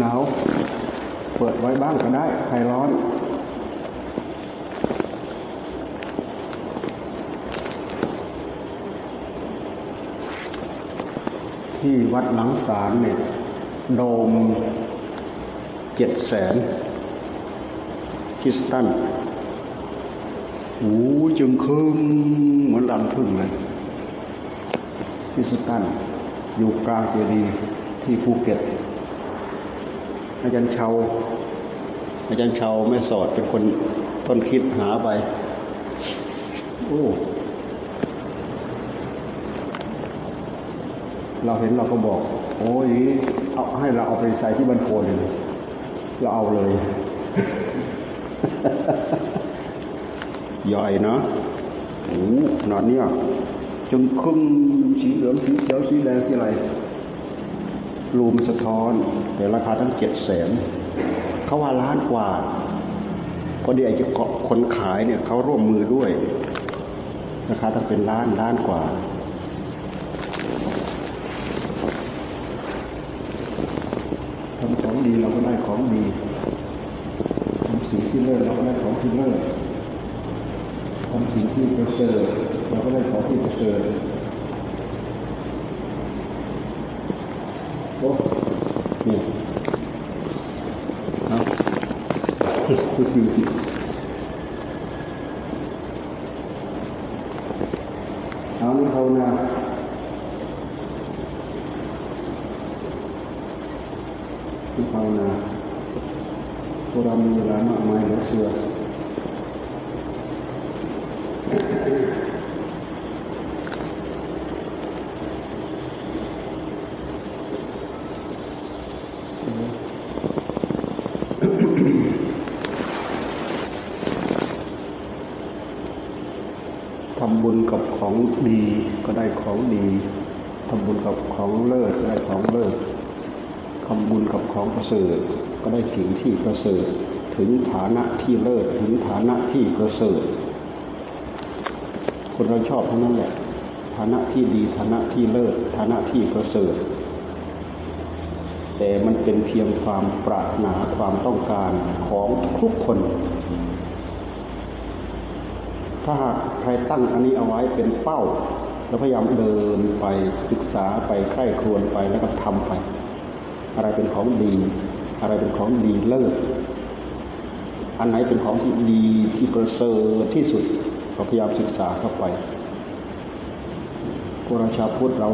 หนาว เปิดไว้บ้างก็ได้ใครร้อนที่วัดหลังสารเนี่ยโดมเจ็ดแสนคริสตันหูจึงคึมเหมือนลำพึ่งเลยคริสตันอยู่กลางเจดีย์ที่ภูเก็ต อาจารย์เชาอาจารย์เชาแม่สอดเป็นคนต้นคิดหาไปโอ้เราเห็นเราก็บอก โอ้ยเอาให้เราเอาไปใส่ที่บันโคนเลยเราเอาเลยใหญ่นะโอ้ขนาดนี้จนครึ่งสีเหลืองสีเขียวสีแดงสีอะไร รูมสะท้อนแต่ราคาทั้งเจ็ดแสนเขาว่าล้านกว่าพอดีไอ้คนขายเนี่ยเขาร่วมมือด้วยราคาต้องเป็นล้านล้านกว่า ทำของดีเราก็ได้ของดีทำสิ่งที่เลิศเราก็ได้ของที่เลิศทำสิ่งที่ประเสริฐเราก็ได้ของที่ประเสริฐโอ้นี่เอาเอานี่เขานาที่ภาวนาพวกเรามีเวลามากมายเหลือเชื่อทำบุญกับของดีก็ได้ ของดีทำบุญกับของเลิศก็ได้ของเลิศทำบุญกับของประเสริฐก็ได้สิ่งที่ประเสริฐถึงฐานะที่เลิศถึงฐานะที่ประเสริฐคนเราชอบทั้งนั้นแหละฐานะที่ดีฐานะที่เลิศฐานะที่ประเสริฐแต่มันเป็นเพียงความปรารถนาความต้องการของทุกคน ถ้าหากใครตั้งอันนี้เอาไว้เป็นเป้า แล้วพยายามเดินไปศึกษาไปใคร่ครวญไปแล้วก็ทำไป อะไรเป็นของดี อะไรเป็นของดีเลิศอันไหนเป็นของที่ดีที่ประเสริฐที่สุดเราพยายามศึกษาเข้าไปพวกเราชาวพุทธเรา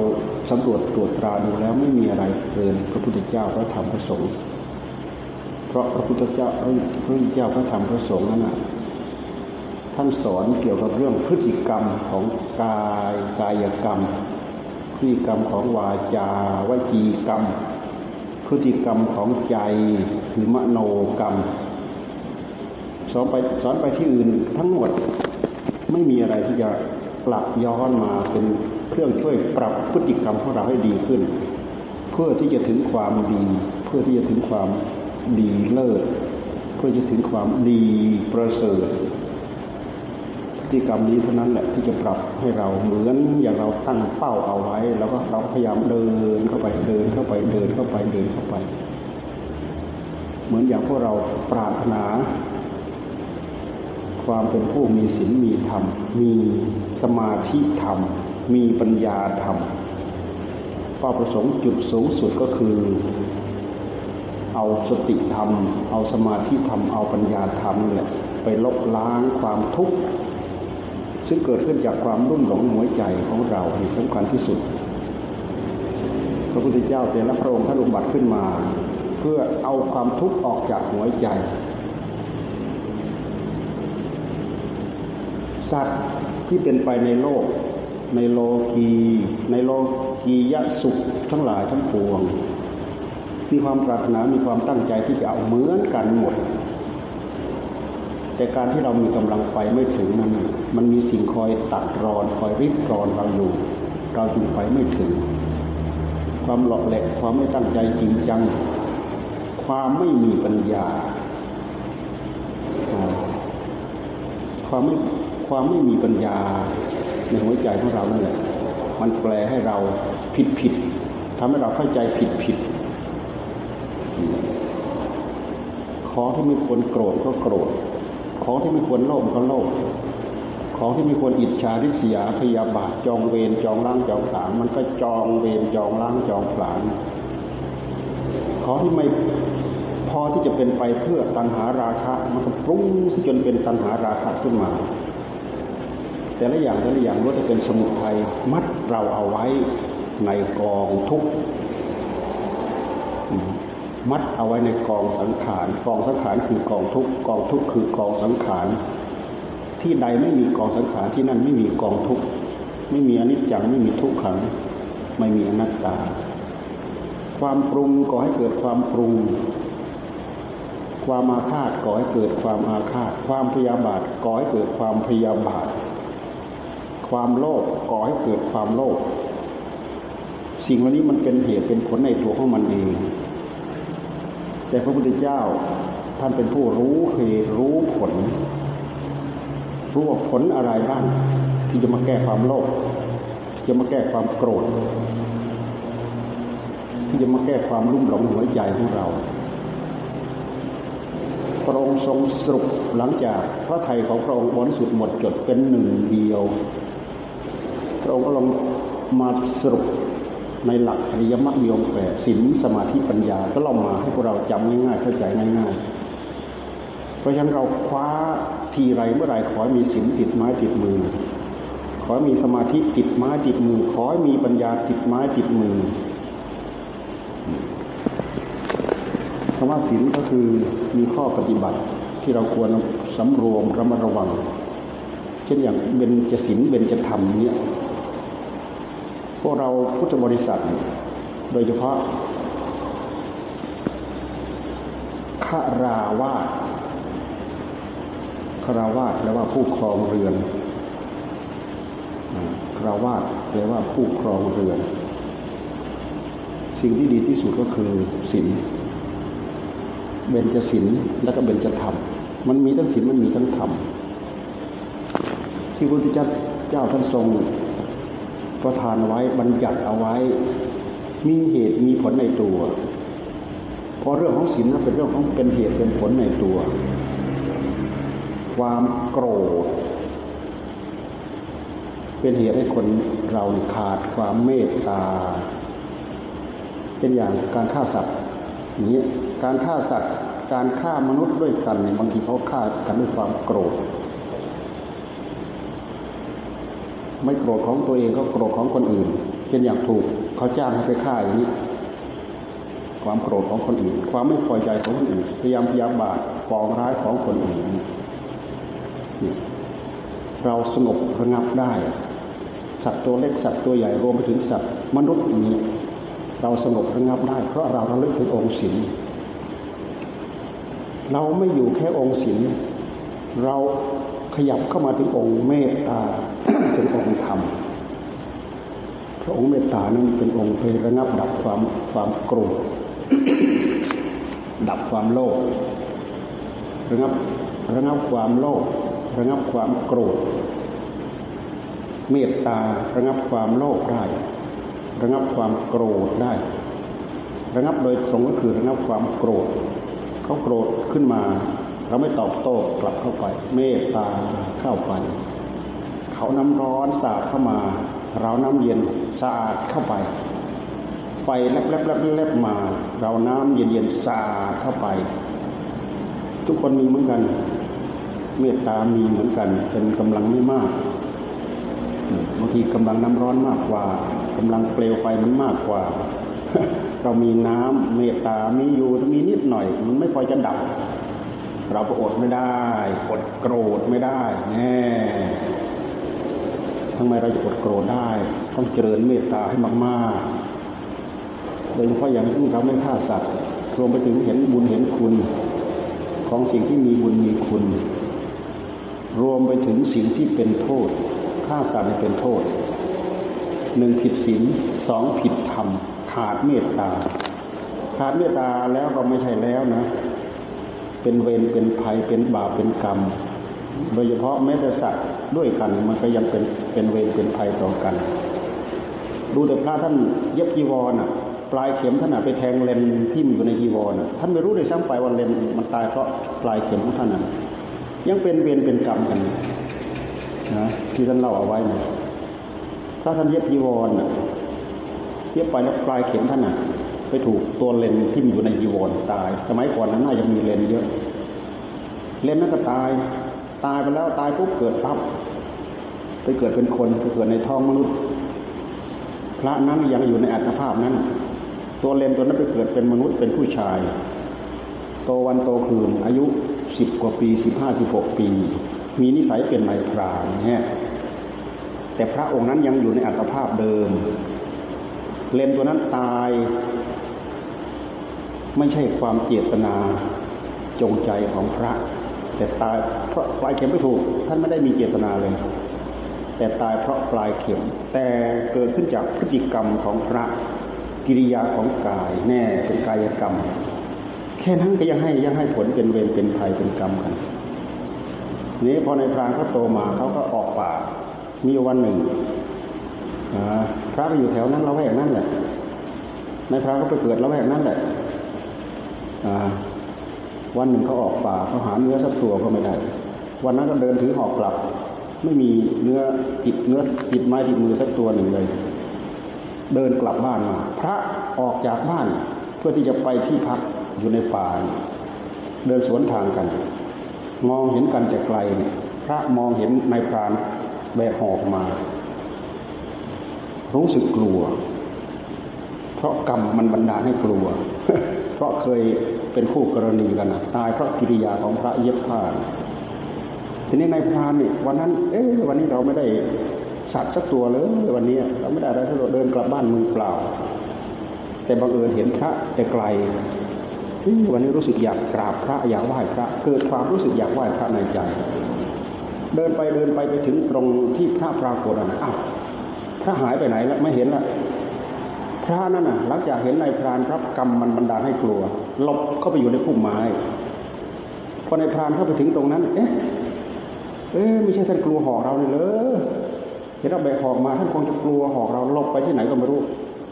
สำรวจตรวจตราดูแล้วไม่มีอะไรเกินพระพุทธเจ้าพระธรรมพระสงฆ์เพราะพระพุทธเจ้าพระพุทธเจ้าพระธรรมพระสงฆ์นั้น ท่านสอนเกี่ยวกับเรื่องพฤติกรรมของกายกายกรรม พฤติกรรมของวาจาวจีกรรม พฤติกรรมของใจคือมโนกรรมสอนไปสอนไปที่อื่นทั้งหมดไม่มีอะไรที่จะกลับย้อนมาเป็นเครื่องช่วยปรับพฤติกรรมของเราให้ดีขึ้น เพื่อที่จะถึงความดี เพื่อที่จะถึงความดีเลิศ เพื่อจะถึงความดีประเสริฐ ติกรรมนี้เท่านั้นแหละที่จะปรับให้เราเหมือนอย่างเราตั้งเป้าเอาไว้ แล้วก็เราพยายามเดินเข้าไปเดินเข้าไปเดินเข้าไปเดินเข้าไป เหมือนอย่างพวกเราปรารถนา ความเป็นผู้มีศีลมีธรรม มีสมาธิธรรม มีปัญญาธรรมเป้าประสงค์จุดสูงสุดก็คือเอาสติธรรม เอาสมาธิธรรม เอาปัญญาธรรมแหละไปลบล้างความทุกข์ ซึ่งเกิดขึ้นจากความรุ่มหลงหัวใจของเราที่สำคัญที่สุด พระพุทธเจ้าแต่ละพระองค์ท่านอุบัติขึ้นมา เพื่อเอาความทุกข์ออกจากหัวใจ สัตว์ที่เป็นไปในโลก ในโลกีในโลกียสุขทั้งหลายทั้งปวงมีความปรารถนา มีความตั้งใจที่จะเอาเหมือนกันหมด แต่การที่เรามีกำลังไฟไม่ถึงนั้นมันมีสิ่งคอยตัดรอนคอยริบรอนเราอยู่เราจึงไปไม่ถึง ความหลอกแหลกความไม่ตั้งใจจริงจัง ความไม่มีปัญญา ความไม่ความไม่มีปัญญาในหัวใจของเรานั่นแหละมันแปลให้เราผิดผิดทำให้เราเข้าใจผิดผิดของที่ไม่ควรโกรธก็โกรธ ของที่ไม่ควรโลภก็โลภของที่ไม่ควรอิจฉาริษยาพยาบาทจองเวรจองล้างจองผลาญมันก็จองเวรจองล้างจองผลาญของที่ไม่พอที่จะเป็นไปเพื่อตัณหาราคะ มันก็ปรุงจนเป็นตัณหาราคะขึ้นมา แต่ละอย่างแต่ละอย่างล้วนจะเป็นสมุทัยมัดเราเอาไว้ในกองทุกข์ มัดเอาไว้ในกองสังขาร กองสังขารคือกองทุกกองทุกคือกองสังขาร ที่ใดไม่มีกองสังขารที่นั่นไม่มีกองทุกไม่มีอนิจจังไม่มีทุกขัง ไม่มีอนัตตา ความปรุงก่อให้เกิดความปรุง ความอาฆาตก่อให้เกิดความอาฆาต ความพยาบาทก่อให้เกิดความพยาบาท ความโลภก่อให้เกิดความโลภสิ่งเหล่านี้มันเป็นเหตุเป็นผลในตัวของมันเอง แต่พระพุทธเจ้าท่านเป็นผู้รู้เหตุรู้ผล รู้ว่าผลอะไรบ้างที่จะมาแก้ความโลภที่จะมาแก้ความโกรธ ที่จะมาแก้ความรุ่มหลงหัวใจของเราพระองค์ทรงสรุปหลังจากพระไทยของพระองค์บริสุทธิ์หมดจดเป็นหนึ่งเดียวพระองค์ก็ลงมาสรุป ในหลักอริยมรรคมีองค์แปดศีลสมาธิปัญญาก็เล่ามาให้พวกเราจำง่ายๆเข้าใจง่ายๆ เพราะฉะนั้นเราคว้าทีไรเมื่อไรขอให้มีศีลติดไม้ติดมือ ขอให้มีสมาธิติดไม้ติดมือ ขอให้มีปัญญาติดไม้ติดมือคำว่าศีลก็คือมีข้อปฏิบัติที่เราควรสำรวมระมัดระวัง เช่นอย่างเบญจศีลเบญจธรรมเนี่ย พวกเราพุทธบริษัท โดยเฉพาะฆราวาสฆราวาสแปลว่าผู้ครองเรือนฆราวาสแปลว่าผู้ครองเรือน สิ่งที่ดีที่สุดก็คือศีลเบญจศีลและก็เบญจธรรม มันมีทั้งศีลมันมีทั้งธรรมที่พระพุทธเจ้าท่านทรง ประทานไว้บัญญัติเอาไว้ มีเหตุมีผลในตัวเพราะเรื่องของศีลนั้นเป็นเรื่องของเป็นเหตุเป็นผลในตัว ความโกรธ เป็นเหตุให้คนเราขาดความเมตตา เป็นอย่างการฆ่าสัตว์นี้การฆ่าสัตว์การฆ่ามนุษย์ด้วยกันเนี่ยบางทีเขาฆ่ากันด้วยความโกรธ ไม่โกรธของตัวเองก็โกรธของคนอื่นเช่นอย่างถูกเขาจ้างให้ไปฆ่าอย่างนี้ ความโกรธของคนอื่น ความไม่พอใจของคนอื่นพยายามพยายามบาดปองร้ายของคนอื่นเราสงบระงับได้สัตว์ตัวเล็กสัตว์ตัวใหญ่รวมไปถึงสัตว์มนุษย์นี้ เราสงบระงับได้ เพราะเราระลึกถึงองค์ศีลเราไม่อยู่แค่องค์ศีลเราขยับเข้ามาถึงองค์เมตตา เป็นองค์ธรรม พระองค์เมตตานั้นเป็นองค์ไประงับดับความความโกรธดับความโลภระงับระงับความโลภระงับความโกรธ เมตตาระงับความโลภได้ระงับความโกรธได้ ระงับโดยตรงก็คือระงับความโกรธ เขาโกรธขึ้นมา เราไม่ตอบโต้กลับเข้าไป เมตตาเข้าไป เขาน้ำร้อนสาดเข้ามา เราน้ำเย็นสะอาดเข้าไป ไฟแลบแลบแลบแลบมา เราน้ำเย็นเย็นสะอาดเข้าไป ทุกคนมีเหมือนกัน เมตตามีเหมือนกันเป็นกำลังไม่มากบางทีกำลังน้ำร้อนมากกว่ากำลังเปลวไฟมันมากกว่า เรามีน้ำเมตตามีอยู่มีนิดหน่อย มันไม่พอจะดับ เราก็อดไม่ได้อดโกรธไม่ได้แน่ ทำไมเราจะอดโกรธได้ ต้องเจริญเมตตาให้มากๆโดยเฉพาะอย่างที่เราไม่ฆ่าสัตว์รวมไปถึงเห็นบุญเห็นคุณ ของสิ่งที่มีบุญมีคุณ รวมไปถึงสิ่งที่เป็นโทษฆ่าสัตว์เป็นโทษหนึ่งผิดศีลสองผิดธรรมขาดเมตตา ขาดเมตตาแล้วเราไม่ใช่แล้วนะ เป็นเวรเป็นภัยเป็นบาปเป็นกรรม โดยเฉพาะแม้แต่สัตว์ด้วยกันมันก็ยังเป็นเป็นเวรเป็นภัยต่อกัน ดูแต่พระท่านเย็บจีวรอะ ปลายเข็มท่านไปแทงเลนที่มันอยู่ในจีวรท่านไม่รู้เลยซ้ำไปว่าเลนมันตายเพราะปลายเข็มของท่านนั้นยังเป็นเวรเป็นกรรมกันนะที่ท่านเล่าเอาไว้นะถ้าท่านเย็บจีวรเย็บไปแล้วปลายเข็มท่านน่ะไปถูกตัวเลนที่มันอยู่ในจีวรตาย สมัยก่อนนั้นน่าจะมีเลนเยอะเลนนั้นก็ตาย ตายไปแล้วตายปุ๊บเกิดปั๊บไปเกิดเป็นคนไปเกิดในท้องมนุษย์ พระนั้นยังอยู่ในอัตภาพนั้น ตัวเลนตัวนั้นไปเกิดเป็นมนุษย์เป็นผู้ชาย โตวันโตคืนอายุสิบกว่าปีสิบห้าสิบหกปี มีนิสัยเป็นนายพรานเนี่ยแต่พระองค์นั้นยังอยู่ในอัตภาพเดิม เลนตัวนั้นตาย ไม่ใช่ความเจตนาจงใจของพระ แต่ตายเพราะปลายเข็มไม่ถูก ท่านไม่ได้มีเจตนาเลย แต่ตายเพราะปลายเข็ม แต่เกิดขึ้นจากพฤติกรรมของพระกิริยาของกายแน่เป็นกายกรรม แค่นั้นก็ยังให้ยังให้ผลเป็นเวรเป็นภัยเป็นกรรมกันนี้พอในพรานเขาโตมาเขาก็ออกป่ามีวันหนึ่งพระไปอยู่แถวนั้นเราแวกนั่นแหละในพรานก็ไปเกิดเราแวกนั่นแหละ วันหนึ่งเขาออกป่าเขาหาเนื้อสักตัวก็ไม่ได้ วันนั้นก็เดินถือหอกกลับ ไม่มีเนื้อติดเนื้อติดไม้ติดมือสักตัวหนึ่งเลย เดินกลับบ้านมา พระออกจากบ้านเพื่อที่จะไปที่พักอยู่ในป่าเดินสวนทางกัน มองเห็นกันจากไกลเนี่ยพระมองเห็นนายพรานแบกหอกมา รู้สึกกลัว เพราะกรรมมันบันดาลให้กลัว เพราะเคย เป็นคู่กรณีกันนะตายเพราะกิริยาของพระเย็บผ้าทีนี้นายพรานนี่วันนั้น เอ๊ะวันนี้เราไม่ได้สัตว์สักตัวเลยวันนี้เราไม่ได้อะไรสักตัวเดินกลับบ้านมือเปล่า แต่บังเอิญเห็นพระแต่ไกลวันนี้รู้สึกอยากกราบพระอยากไหว้พระ เกิดความรู้สึกอยากไหว้พระในใจ เดินไปเดินไปไปถึงตรงที่พระปรากฏนะอ้าวพระหายไปไหนแล้วไม่เห็นละพระนั่นน่ะหลังจากเห็นนายพรานครับกรรมมันบันดาลให้กลัว หลบเข้าไปอยู่ในพุ่มไม้พอในพรานเข้าไปถึงตรงนั้น เอ๊ะเอ๊ะไม่ใช่ท่านกลัวหอกเราเลยเลยเห็นเราแบกหอกมาท่านคงจะกลัวหอกเราหลบไปที่ไหนก็ไม่รู้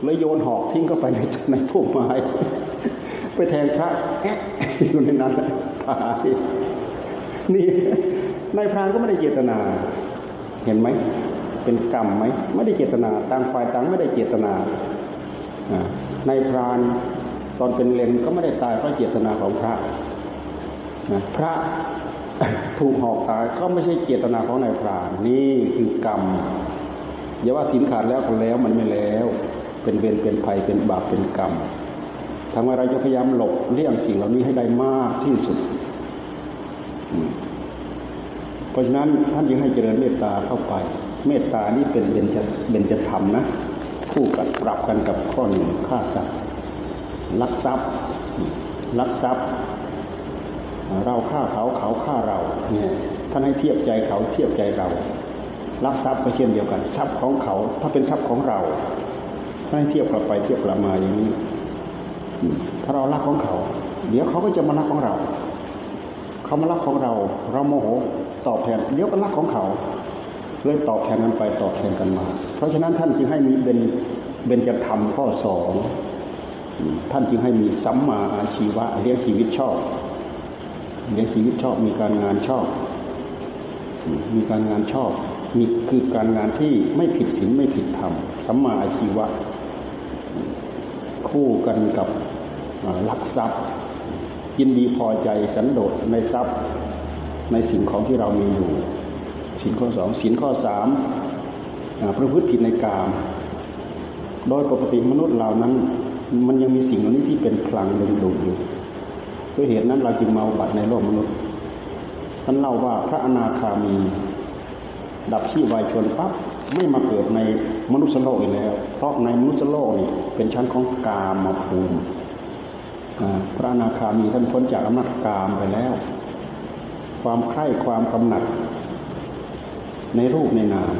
เลยโยนหอกทิ้งเข้าไปในในพุ่มไม้ ไปแทงพระแอะอยู่ในนั้นตายนี่นายพรานก็ไม่ได้เจตนา เห็นไหมเป็นกรรมไหมไม่ได้เจตนาต่างฝ่ายต่างไม่ได้เจตนาในพราน ตอนเป็นเลนก็ไม่ได้ตายเพราะเจตนาของพระพระถูกหอกตายก็ไม่ใช่เจตนาของนายพรานนี่คือกรรมอย่าว่าสินขาดแล้วก็แล้วมันไม่แล้ว เป็นเวรเป็นภัยเป็นบาปเป็นกรรมทำไมเราจะพยายามหลบเลี่ยงสิ่งเหล่านี้ให้ได้มากที่สุด เพราะฉะนั้นท่านยังให้เจริญเมตตาเข้าไป เมตตานี่เป็นเบญจเบญจธรรมนะ คู่กันปรับกันกับข้อหนึ่งฆ่าสัตว์ ลักทรัพย์ ลักทรัพย์ เราฆ่าเขาเขาฆ่าเราเนี่ยท่านให้เทียบใจเขาเทียบใจเราลักทรัพย์ก็เช่นเดียวกันทรัพย์ของเขา ถ้าเป็นทรัพย์ของเราท่านให้เทียบกลับไปเทียบกลับมาอย่างนี้ ถ้าเรารักของเขา เดี๋ยวเขาก็จะมารักของเรา เขามารักของเรา เราโมโหตอบแทนเดี๋ยวก็รักของเขาเลยตอบแทนกันไปตอบแทนกันมา เพราะฉะนั้นท่านจึงให้มีเป็นเบญจธรรมข้อสอง ท่านจึงให้มีสัมมาอาชีวะเลี้ยงชีวิตชอบเลี้ยงชีวิตชอบมีการงานชอบ มีการงานชอบมีคือการงานที่ไม่ผิดศีลไม่ผิดธรรมสัมมาอาชีวะ คู่กันกับลักทรัพย์ยินดีพอใจสันโดษในทรัพย์ในสิ่งของที่เรามีอยู่สินข้อสองสินข้อสามประพฤติผิดในกาม โดยปกติมนุษย์เหล่านั้น มันยังมีสิ่งเหล่านี้ที่เป็นพลังดึงดูดอยู่ด้วยเหตุนั้นเราจึงมาบัติในโลกมนุษย์ท่านเล่าว่าพระอนาคามี ดับที่วายชนปั๊บไม่มาเกิดในมนุษย์โลกอีกแล้ว เพราะในมนุษย์โลกนี่เป็นชั้นของกามมาภูมิพระอนาคามีท่านพ้นจากอำนาจกามไปแล้ว ความใคร่ความกำหนัด ในรูปในนาม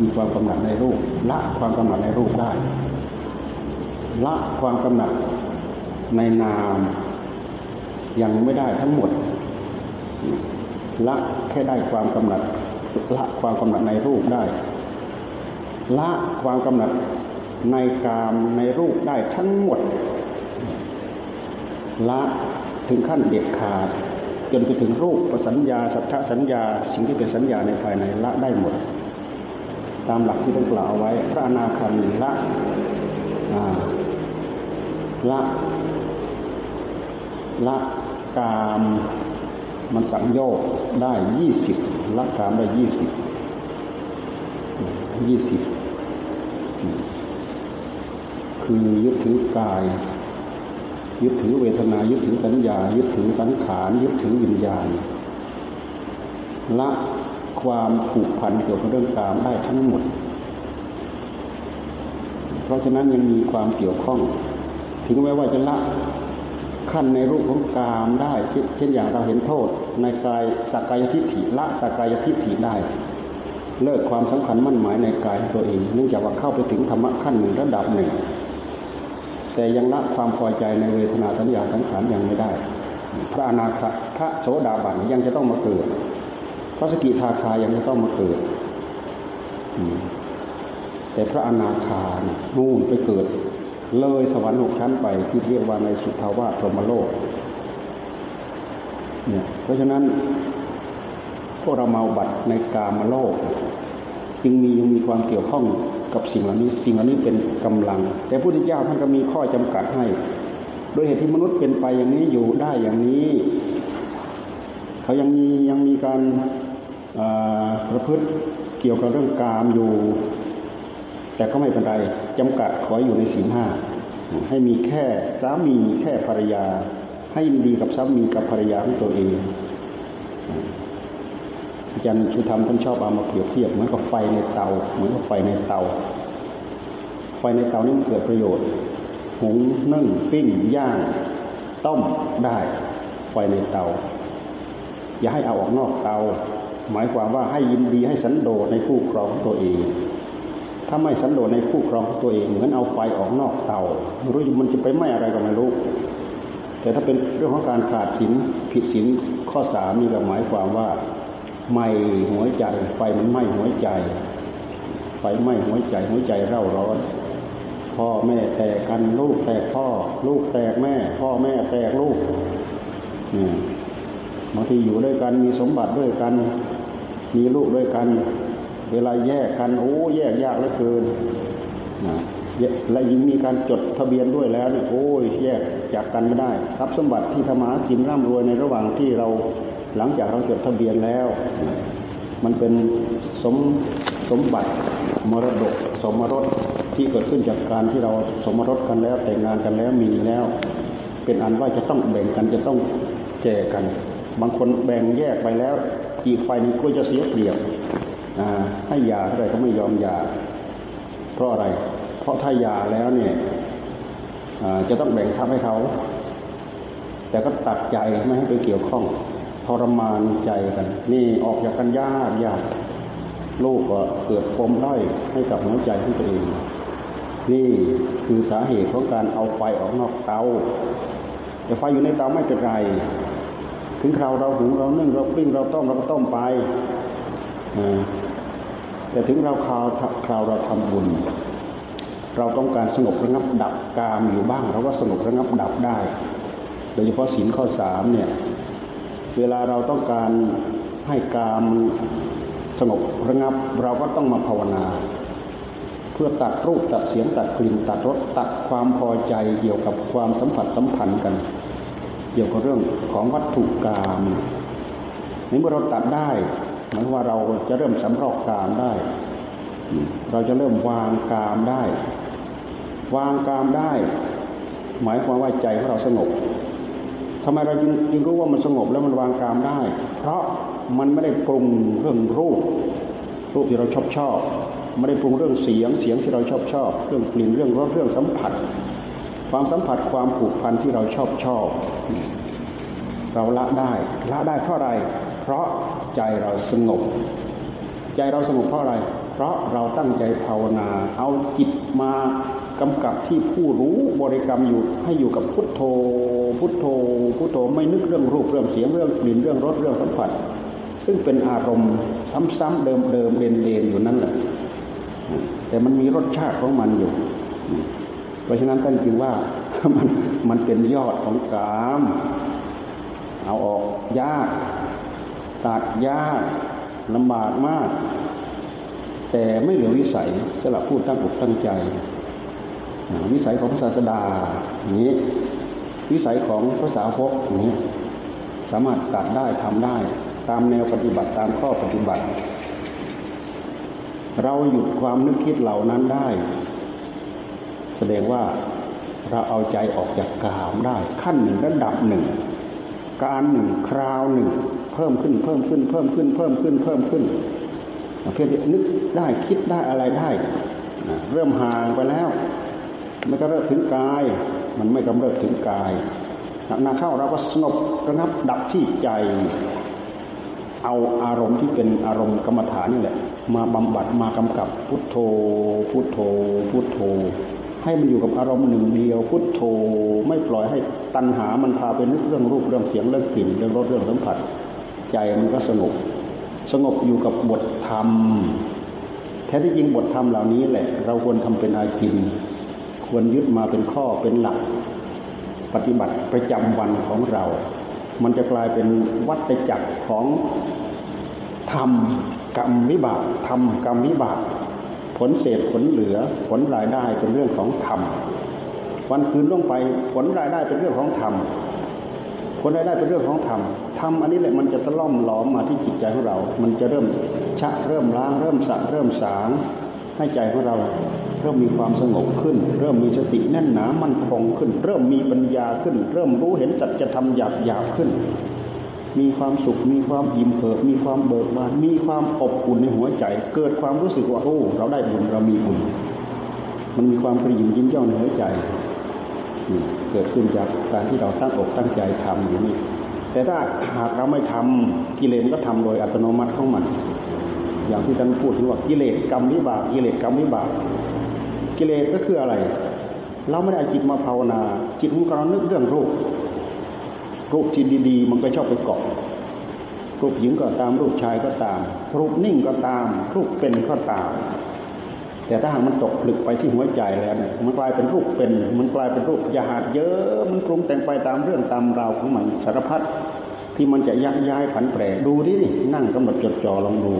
มีความกำหนัดในรูปละความกำหนัดในรูปได้ ละความกำหนัดในนามยังไม่ได้ทั้งหมด ละแค่ได้ความกำหนัดละความกำหนัดในรูปได้ ละความกำหนัดในกามในรูปได้ทั้งหมด ละถึงขั้นเด็ดขาด จนไปถึงรูปสัญญา สัทธสัญญา สิ่งที่เป็นสัญญาในภายในละได้หมด ตามหลักที่ต้องกล่าวไว้ พระอนาคามีละ ละละกามมันสังโยกได้ยี่สิบละกามได้ยี่สิบยี่สิบคือยึดถือกาย ยึดถือเวทนา ยึดถือสัญญา ยึดถือสังขารยึดถือวิญญาณละความผูกพันเกี่ยวกับเรื่องกามได้ทั้งหมด ราะฉะนั้นยังมีความเกี่ยวข้อง ถึงแม้ว่าจะละขั้นในรูปของกามได้ เช่นอย่างเราเห็นโทษ ในกายสักกายทิฏฐิละสักกายทิฏฐิได้ เลิกความสำคัญมั่นหมายในกายตัวเอง เนื่องจากว่าเข้าไปถึงธรรมะขั้นหนึ่งระดับหนึ่ง แต่ยังละความพอใจในเวทนาสัญญาสังขารยังไม่ได้ พระอนาคาพระโสดาบันยังจะต้องมาเกิด พระสกิทาคายังจะต้องมาเกิด แต่พระอนาคานู่นไปเกิด เลยสวรรค์หกชั้นไปที่เรียกว่าในสุทาวาสพรหมโลกเนี่ยเพราะฉะนั้นพวกเราเมาบัตรในกามโลก จึงมียังมีความเกี่ยวข้องกับสิ่งเหล่านี้ สิ่งเหล่านี้เป็นกำลัง แต่พระพุทธเจ้าท่านก็มีข้อจำกัดให้ โดยเหตุที่มนุษย์เป็นไปอย่างนี้อยู่ได้อย่างนี้ เขายังมียังมีการประพฤติเกี่ยวกับเรื่องกามอยู่ แต่ก็ไม่เป็นไรจำกัดขออยู่ในศีลห้าให้มีแค่สามีแค่ภรรยา ให้ดีกับสามีกับภรรยาของตัวเองอาจารย์ชุธรรมท่านชอบเอามาเปรียบเทียบเหมือนกับไฟในเตา เหมือนกับไฟในเตา ไฟในเตานี่มันเกิดประโยชน์หุงนึ่งปิ้งย่าง ต้มได้ ไฟในเตา อย่าให้เอาออกนอกเตา หมายความว่าให้ยินดีให้สันโดษในผู้ครองตัวเอง ถ้าไม่สันโดษในคู่ครองตัวเองเหมือนเอาไฟออกนอกเตาไม่รู้มันจะไปไหม้อะไรก็ไม่รู้ แต่ถ้าเป็นเรื่องของการขาดสินผิดสินข้อสามนี่ก็หมายความว่าไหม้หัวใจไฟมันไหม้หัวใจ ไฟไหม้หัวใจหัวใจเร่าร้อนพ่อแม่แตกกันลูกแตกพ่อ ลูกแตกแม่ พ่อแม่แตกลูกบางทีอยู่ด้วยกันมีสมบัติด้วยกัน มีลูกด้วยกัน เวลาแยกกันโอ้แยกยากเหลือเกินนะและยิ่งมีการจดทะเบียนด้วยแล้วเนี่ยโอ้ยแยกจากกันไม่ได้ทรัพย์สมบัติที่ธรรมากินร่ำรวยในระหว่างที่เราหลังจากเราจดทะเบียนแล้ว มันเป็นสมสมบัติมรดก สมรสที่เกิดขึ้นจากการที่เราสมรสกันแล้ว แต่งงานกันแล้วมีแล้ว เป็นอันว่าจะต้องแบ่งกันจะต้องแจกกัน บางคนแบ่งแยกไปแล้ว อีกฝ่ายนึงก็จะเสียเปรียบ ให้ยาเท่าไรก็ไม่ยอมยา เพราะอะไร เพราะถ้ายาแล้วเนี่ยจะต้องแบ่งทรัพย์ให้เขา แต่ก็ตัดใจไม่ให้ไปเกี่ยวข้องทรมานใจกัน นี่ออกจากกันยากยากลูกก็เกิดปมด้อยให้กับหัวใจของตัวเอง นี่คือสาเหตุของการเอาไฟออกนอกเตาแต่ไฟอยู่ในเตาไม่เป็นไรถึงคราวเราหุงเรานึ่งเราปิ้งเราต้มเราก็ต้มไป แต่ถึงเราคราวคราวเราทำบุญ เราต้องการสงบระงับดับกามอยู่บ้างเราก็สงบระงับดับได้ โดยเฉพาะศีลข้อสามเนี่ยเวลาเราต้องการให้กามสงบระงับ เราก็ต้องมาภาวนาเพื่อตัดรูปตัดเสียงตัดกลิ่นตัดรสตัดความพอใจเกี่ยวกับความสัมผัสสัมพันธ์กัน เกี่ยวกับเรื่องของวัตถุกรรมในเมื่อเราตัดได้ หมายว่าเราจะเริ่มสำรอกกามได้ เราจะเริ่มวางกามได้ วางกามได้ หมายความว่าใจของเราสงบทำไมเราจึงรู้ว่ามันสงบแล้วมันวางกามได้ เพราะมันไม่ได้ปรุงเรื่องรูป รูปที่เราชอบชอบไม่ได้ปรุงเรื่องเสียงเสียงที่เราชอบชอบเรื่องกลิ่นเรื่องรสเรื่องสัมผัส ความสัมผัสความผูกพันที่เราชอบชอบ เราละได้ละได้เพราะอะไร เพราะ ใจเราสงบ ใจเราสงบเพราะอะไร เพราะเราตั้งใจภาวนา เอาจิตมากำกับที่ผู้รู้บริกรรมอยู่ให้อยู่กับพุทโธ พุทโธ พุทโธไม่นึกเรื่องรูปเรื่องเสียงเรื่องกลิ่นเรื่องรสเรื่องสัมผัส ซึ่งเป็นอารมณ์ซ้ำๆเดิมๆเรียนๆอยู่นั่นแหละแต่มันมีรสชาติของมันอยู่ เพราะฉะนั้นท่านจึงว่ามันมันเป็นยอดของกาม เอาออกยาก ตัดยากลำบากมาก แต่ไม่เหลือวิสัยสำหรับผู้ตั้งอกตั้งใจ วิสัยของพระศาสดาอย่างนี้ วิสัยของพระสาวกอย่างนี้ สามารถตัดได้ทำได้ ตามแนวปฏิบัติตามข้อปฏิบัติ เราหยุดความนึกคิดเหล่านั้นได้ แสดงว่าเราเอาใจออกจากกามได้ขั้นหนึ่งระดับหนึ่ง การหนึ่งคราวหนึ่ง พิ่มขึ้นเพิ่มขึ้น เพิ่มขึ้น เพิ่มขึ้นเพิ่มขึ้นเพียงนึกได้คิดได้อะไรได้เริ่มห่างไปแล้วมันก็เริ่มถึงกาย มันไม่กำเริบถึงกายนาเข้าเราก็สงบระงับดับที่ใจ เอาอารมณ์ที่เป็นอารมณ์กรรมฐานนี่แหละ มาบำบัดมากำกับพุทโธ พุทโธ พุทโธ ให้มันอยู่กับอารมณ์หนึ่งเดียวพุทโธ ไม่ปล่อยให้ตัณหามันพาไปนึกเรื่องรูปเรื่องเสียงเรื่องกลิ่นเรื่องรสเรื่องสัมผัส ใจมันก็สงบ สงบอยู่กับบทธรรม แท้ที่จริงบทธรรมเหล่านี้แหละ เราควรทำเป็นอาจิน ควรยึดมาเป็นข้อเป็นหลัก ปฏิบัติประจำวันของเรา มันจะกลายเป็นวัฏจักรของธรรมกรรมวิบากธรรมกรรมวิบากผลเศษผลเหลือผลรายได้เป็นเรื่องของธรรมวันคืนล่วงไปผลรายได้เป็นเรื่องของธรรม ผลรายได้เป็นเรื่องของธรรม ธรรมอันนี้แหละมันจะตะล่อมหลอมมาที่จิตใจของเรา มันจะเริ่มชะเริ่มล้าง เริ่มสะเริ่มสาง ให้ใจของเราเริ่มมีความสงบขึ้น เริ่มมีสติแน่นหนามั่นคงขึ้น เริ่มมีปัญญาขึ้น เริ่มรู้เห็นจัจะทำหยาบหยาบขึ้น มีความสุข มีความอิ่มเอิบมีความเบิกบาน มีความอบอุ่นในหัวใจ เกิดความรู้สึกว่าโอ้เราได้บุญเรามีบุญ มันมีความกระยิมยิ้มย่องในหัวใจ เกิดขึ้นจากการที่เราตั้งอกตั้งใจทำอย่างนี้ แต่ถ้าหากเราไม่ทำกิเลสก็ทำโดยอัตโนมัติของมัน อย่างที่ท่านพูดถึงว่ากิเลสกรรมวิบากกิเลสกรรมวิบากกิเลสก็คืออะไร เราไม่ได้เอาจิตมาภาวนา จิตของเรานึกเรื่องรูปรูปที่ดี ๆ มันก็ชอบไปเกาะรูปหญิงก็ตามรูปชายก็ตาม รูปนิ่งก็ตาม รูปเป็นก็ตาม แต่ถ้าหากมันตกผลึกไปที่หัวใจแล้วเนี่ยมันกลายเป็นรูปเป็น มันกลายเป็นรูปยาหาดเยอะมันปรุงแต่งไปตามเรื่องตามราวของมันสารพัดที่มันจะยักย้ายผันแปรดูดินั่งกำหนดจดจ่อลองดู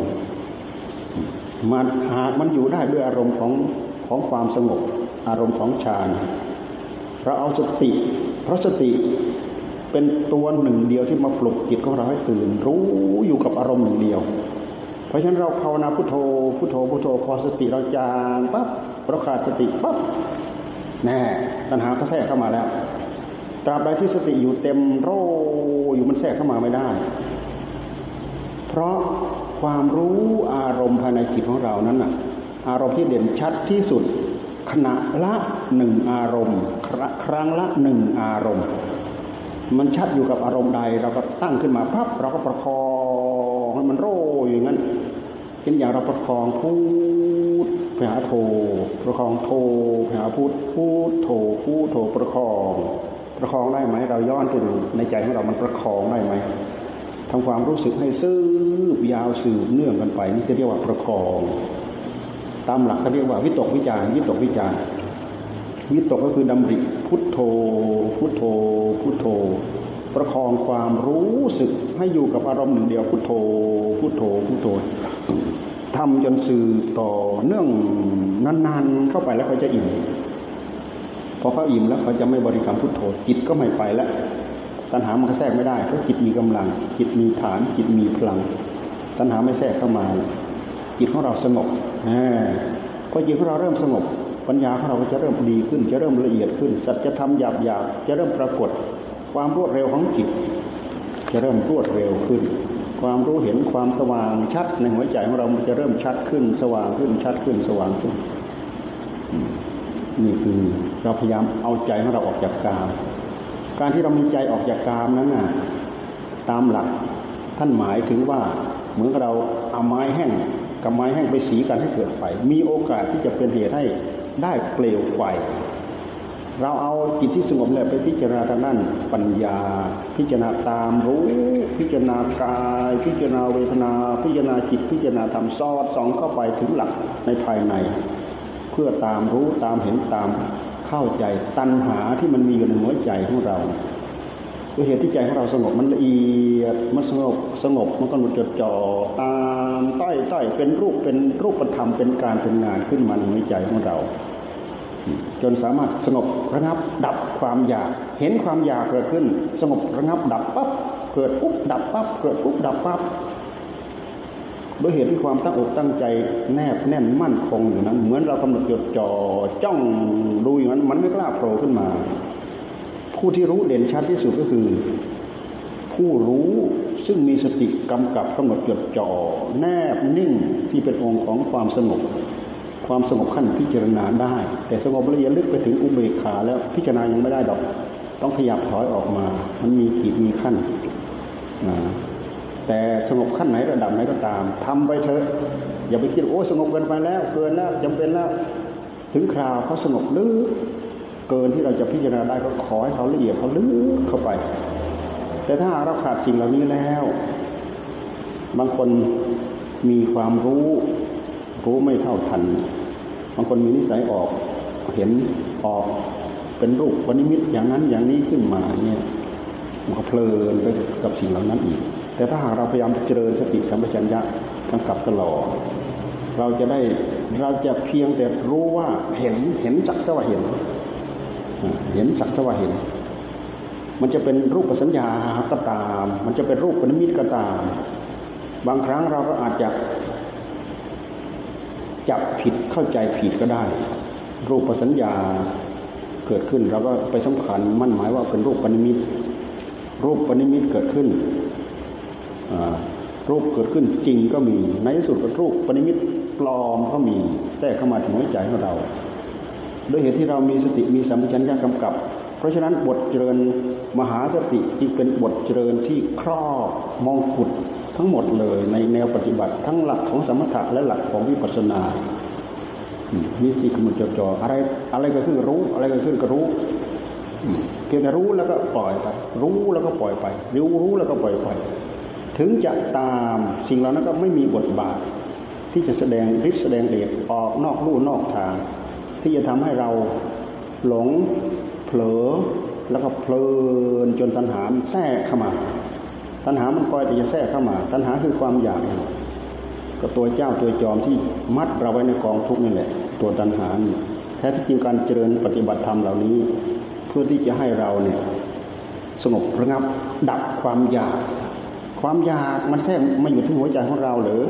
มันหากมันอยู่ได้ด้วยอารมณ์ของของความสงบอารมณ์ของฌานเราเอาสติเพราะสติเป็นตัวหนึ่งเดียวที่มาปลุกจิตของเราให้ตื่นรู้อยู่กับอารมณ์หนึ่งเดียว เพราะฉะนั้นเราภาวนาพุทโธพุทโธพุทโธพอสติเราจางปั๊บเราขาดสติปั๊บแน่ตัณหาก็แทรกเข้ามาแล้วตราบใดที่สติอยู่เต็มโรอยู่มันแทรกเข้ามาไม่ได้ เพราะความรู้อารมณ์ภายในจิตของเรานั้นน่ะ อารมณ์ที่เด่นชัดที่สุด ขณะละหนึ่งอารมณ์ ครั้งละหนึ่งอารมณ์ มันชัดอยู่กับอารมณ์ใดเราก็ตั้งขึ้นมาพับเราก็ประคองให้มันโร อย่างนั้นเช่นอย่างเราประคองพูดไปหาโทประคองโทไปหาพูดพูดโทพูดโทประคอง ประคองได้ไหมเราย้อนไปดูในใจของเรามันประคองได้ไหมทำความรู้สึกให้ซื้อยาวสืบเนื่องกันไปนี่จะเรียกว่าประคอง ตามหลักเขาเรียกว่าวิตกวิจารวิตกวิจารวิตกก็คือดำริพุทโธพุทโธพุทโธ ประคองความรู้สึกให้อยู่กับอารมณ์หนึ่งเดียวพุทโธพุทโธพุทโธทำจนสื่อต่อเนื่องนานๆเข้าไปแล้วเขาจะอิ่มพอเขาอิ่มแล้วเขาจะไม่บริกรรมพุทโธจิตก็ไม่ไปแล้วตัณหามันก็แทรกไม่ได้เพราะจิตมีกำลัง จิตมีฐาน จิตมีพลัง ตัณหาไม่แทรกเข้ามา จิตของเราสงบพอจิตของเราเริ่มสงบ ปัญญาของเราก็จะเริ่มดีขึ้น จะเริ่มละเอียดขึ้น สัจธรรมหยาบหยาบจะเริ่มปรากฏ ความรวดเร็วของจิต จะเริ่มรวดเร็วขึ้น ความรู้เห็นความสว่างชัดในหัวใจของเราจะเริ่มชัดขึ้น สว่างขึ้นชัดขึ้นสว่างขึ้น นี่คือเราพยายามเอาใจของเราออกจากกาม การที่เรามีใจออกจากกามนั้นน่ะตามหลักท่านหมายถึงว่าเหมือนเราเอาไม้แห้งกับไม้แห้งไปสีกันให้เกิดไฟมีโอกาสที่จะเป็นเหตุให้ได้เปลวไฟ เราเอาจิตที่สงบแล้วไปพิจารณาทางนั้นปัญญา พิจารณาตามรู้ พิจารณากาย พิจารณาเวทนา พิจารณาจิต พิจารณาธรรมซอดสองเข้าไปถึงหลักในภายใน เพื่อตามรู้ตามเห็นตามเข้าใจตัณหาที่มันมีอยู่ในหัวใจของเราด้วยเหตุที่ใจของเราสงบมันละเอียดมันสงบสงบมันก็มันจดจ่อตามใต้อยต้เป็นรูปเป็นรูปธรรมเป็นการเป็นงานขึ้นมาในใจของเรา จนสามารถสงบระงับ ดับความอยาก เห็นความอยากเกิดขึ้น สงบระงับ ดับปั๊บเกิดปุ๊บดับปั๊บเกิดปุ๊บดับปั๊บด้วยเหตุที่ความตั้งอกตั้งใจแนบแน่นมั่นคงอยู่นั้น เหมือนเรากำหนดจดจ่อจ้องดูอย่างนั้นมันไม่กล้าโผล่ขึ้นมา ผู้ที่รู้เด่นชัดที่สุดก็คือ ผู้รู้ซึ่งมีสติกำกับกำหนดจดจ่อแนบนิ่งที่เป็นองค์ของความสงบ ความสงบขั้นพิจารณาได้ แต่สงบละเอียดลึกไปถึงอุเบกขาแล้วพิจารณายังไม่ได้ดอก ต้องขยับถอยออกมา มันมีขีดมีขั้นแต่สงบขั้นไหนระดับไหนก็ตามทำไปเถอะอย่าไปคิดโอ้สงบเกินไปแล้ว เกินแล้วจำเป็นแล้ว ถึงคราวเขาสงบลึกเกินที่เราจะพิจารณาได้ก็ขอให้เขาละเอียดเขาลึกเข้าไป แต่ถ้าเราขาดสิ่งเหล่านี้แล้ว บางคนมีความรู้ รู้ไม่เท่าทัน บางคนมีนิสัยออกเห็นออกเป็นรูปวณิมิตอย่างนั้นอย่างนี้ขึ้นมาเนี่ยมันก็เพลินไปกับสิ่งเหล่านั้นอีก แต่ถ้าหากเราพยายามเจริญสติสัมปชัญญะกำกับตลอดเราจะได้เราจะเพียงแต่รู้ว่าเห็นเห็นจักรว่าเห็น เห็นจักรว่าเห็น มันจะเป็นรูปสัญญาก็ตาม มันจะเป็นรูปปณิมิตก็ตาม บางครั้งเราก็อาจจะ จับผิดเข้าใจผิดก็ได้ รูปสัญญาเกิดขึ้นเราก็ไปสำคัญมั่นหมายว่าเป็นรูปปณิมิตรูปปณิมิตเกิดขึ้นรูปเกิดขึ้นจริงก็มี ในที่สุดรูปปณิมิตปลอมก็มีแทรกเข้ามาถึงหัวใจของเราด้วยเหตุที่เรามีสติมีสัมผัสัญญากำกับ เพราะฉะนั้นบทเจริญมหาสติที่เป็นบทเจริญที่ครอบมองขุด ทั้งหมดเลยในแนวปฏิบัติ ทั้งหลักของสมถะและหลักของวิปัสสนามีสติกำหนดจ่ออะไร อะไรก็ขึ้นรู้ อะไรก็ขึ้นก็รู้เพียงแต่รู้แล้วก็ปล่อยไป รู้แล้วก็ปล่อยไปรู้รู้แล้วก็ปล่อยไป ถึงจะตามสิ่งเหล่านั้นก็ไม่มีบทบาท ที่จะแสดงฤทธิ์แสดงเดชออกนอกลู่นอกทาง ที่จะทำให้เราหลงเผลอแล้วก็เพลินจนตัณหาแทรกเข้ามา ตัณหามันคอยแต่จะแทรกเข้ามา ตัณหาคือความอยากก็ตัวเจ้าตัวจอมที่มัดเราไว้ในกองทุกข์นี่แหละ ตัวตัณหาแท้ที่จริงการเจริญปฏิบัติธรรมเหล่านี้ เพื่อที่จะให้เราเนี่ยสงบระงับดับความอยาก ความอยากมันแทรกมาอยู่ที่หัวใจของเราหรือ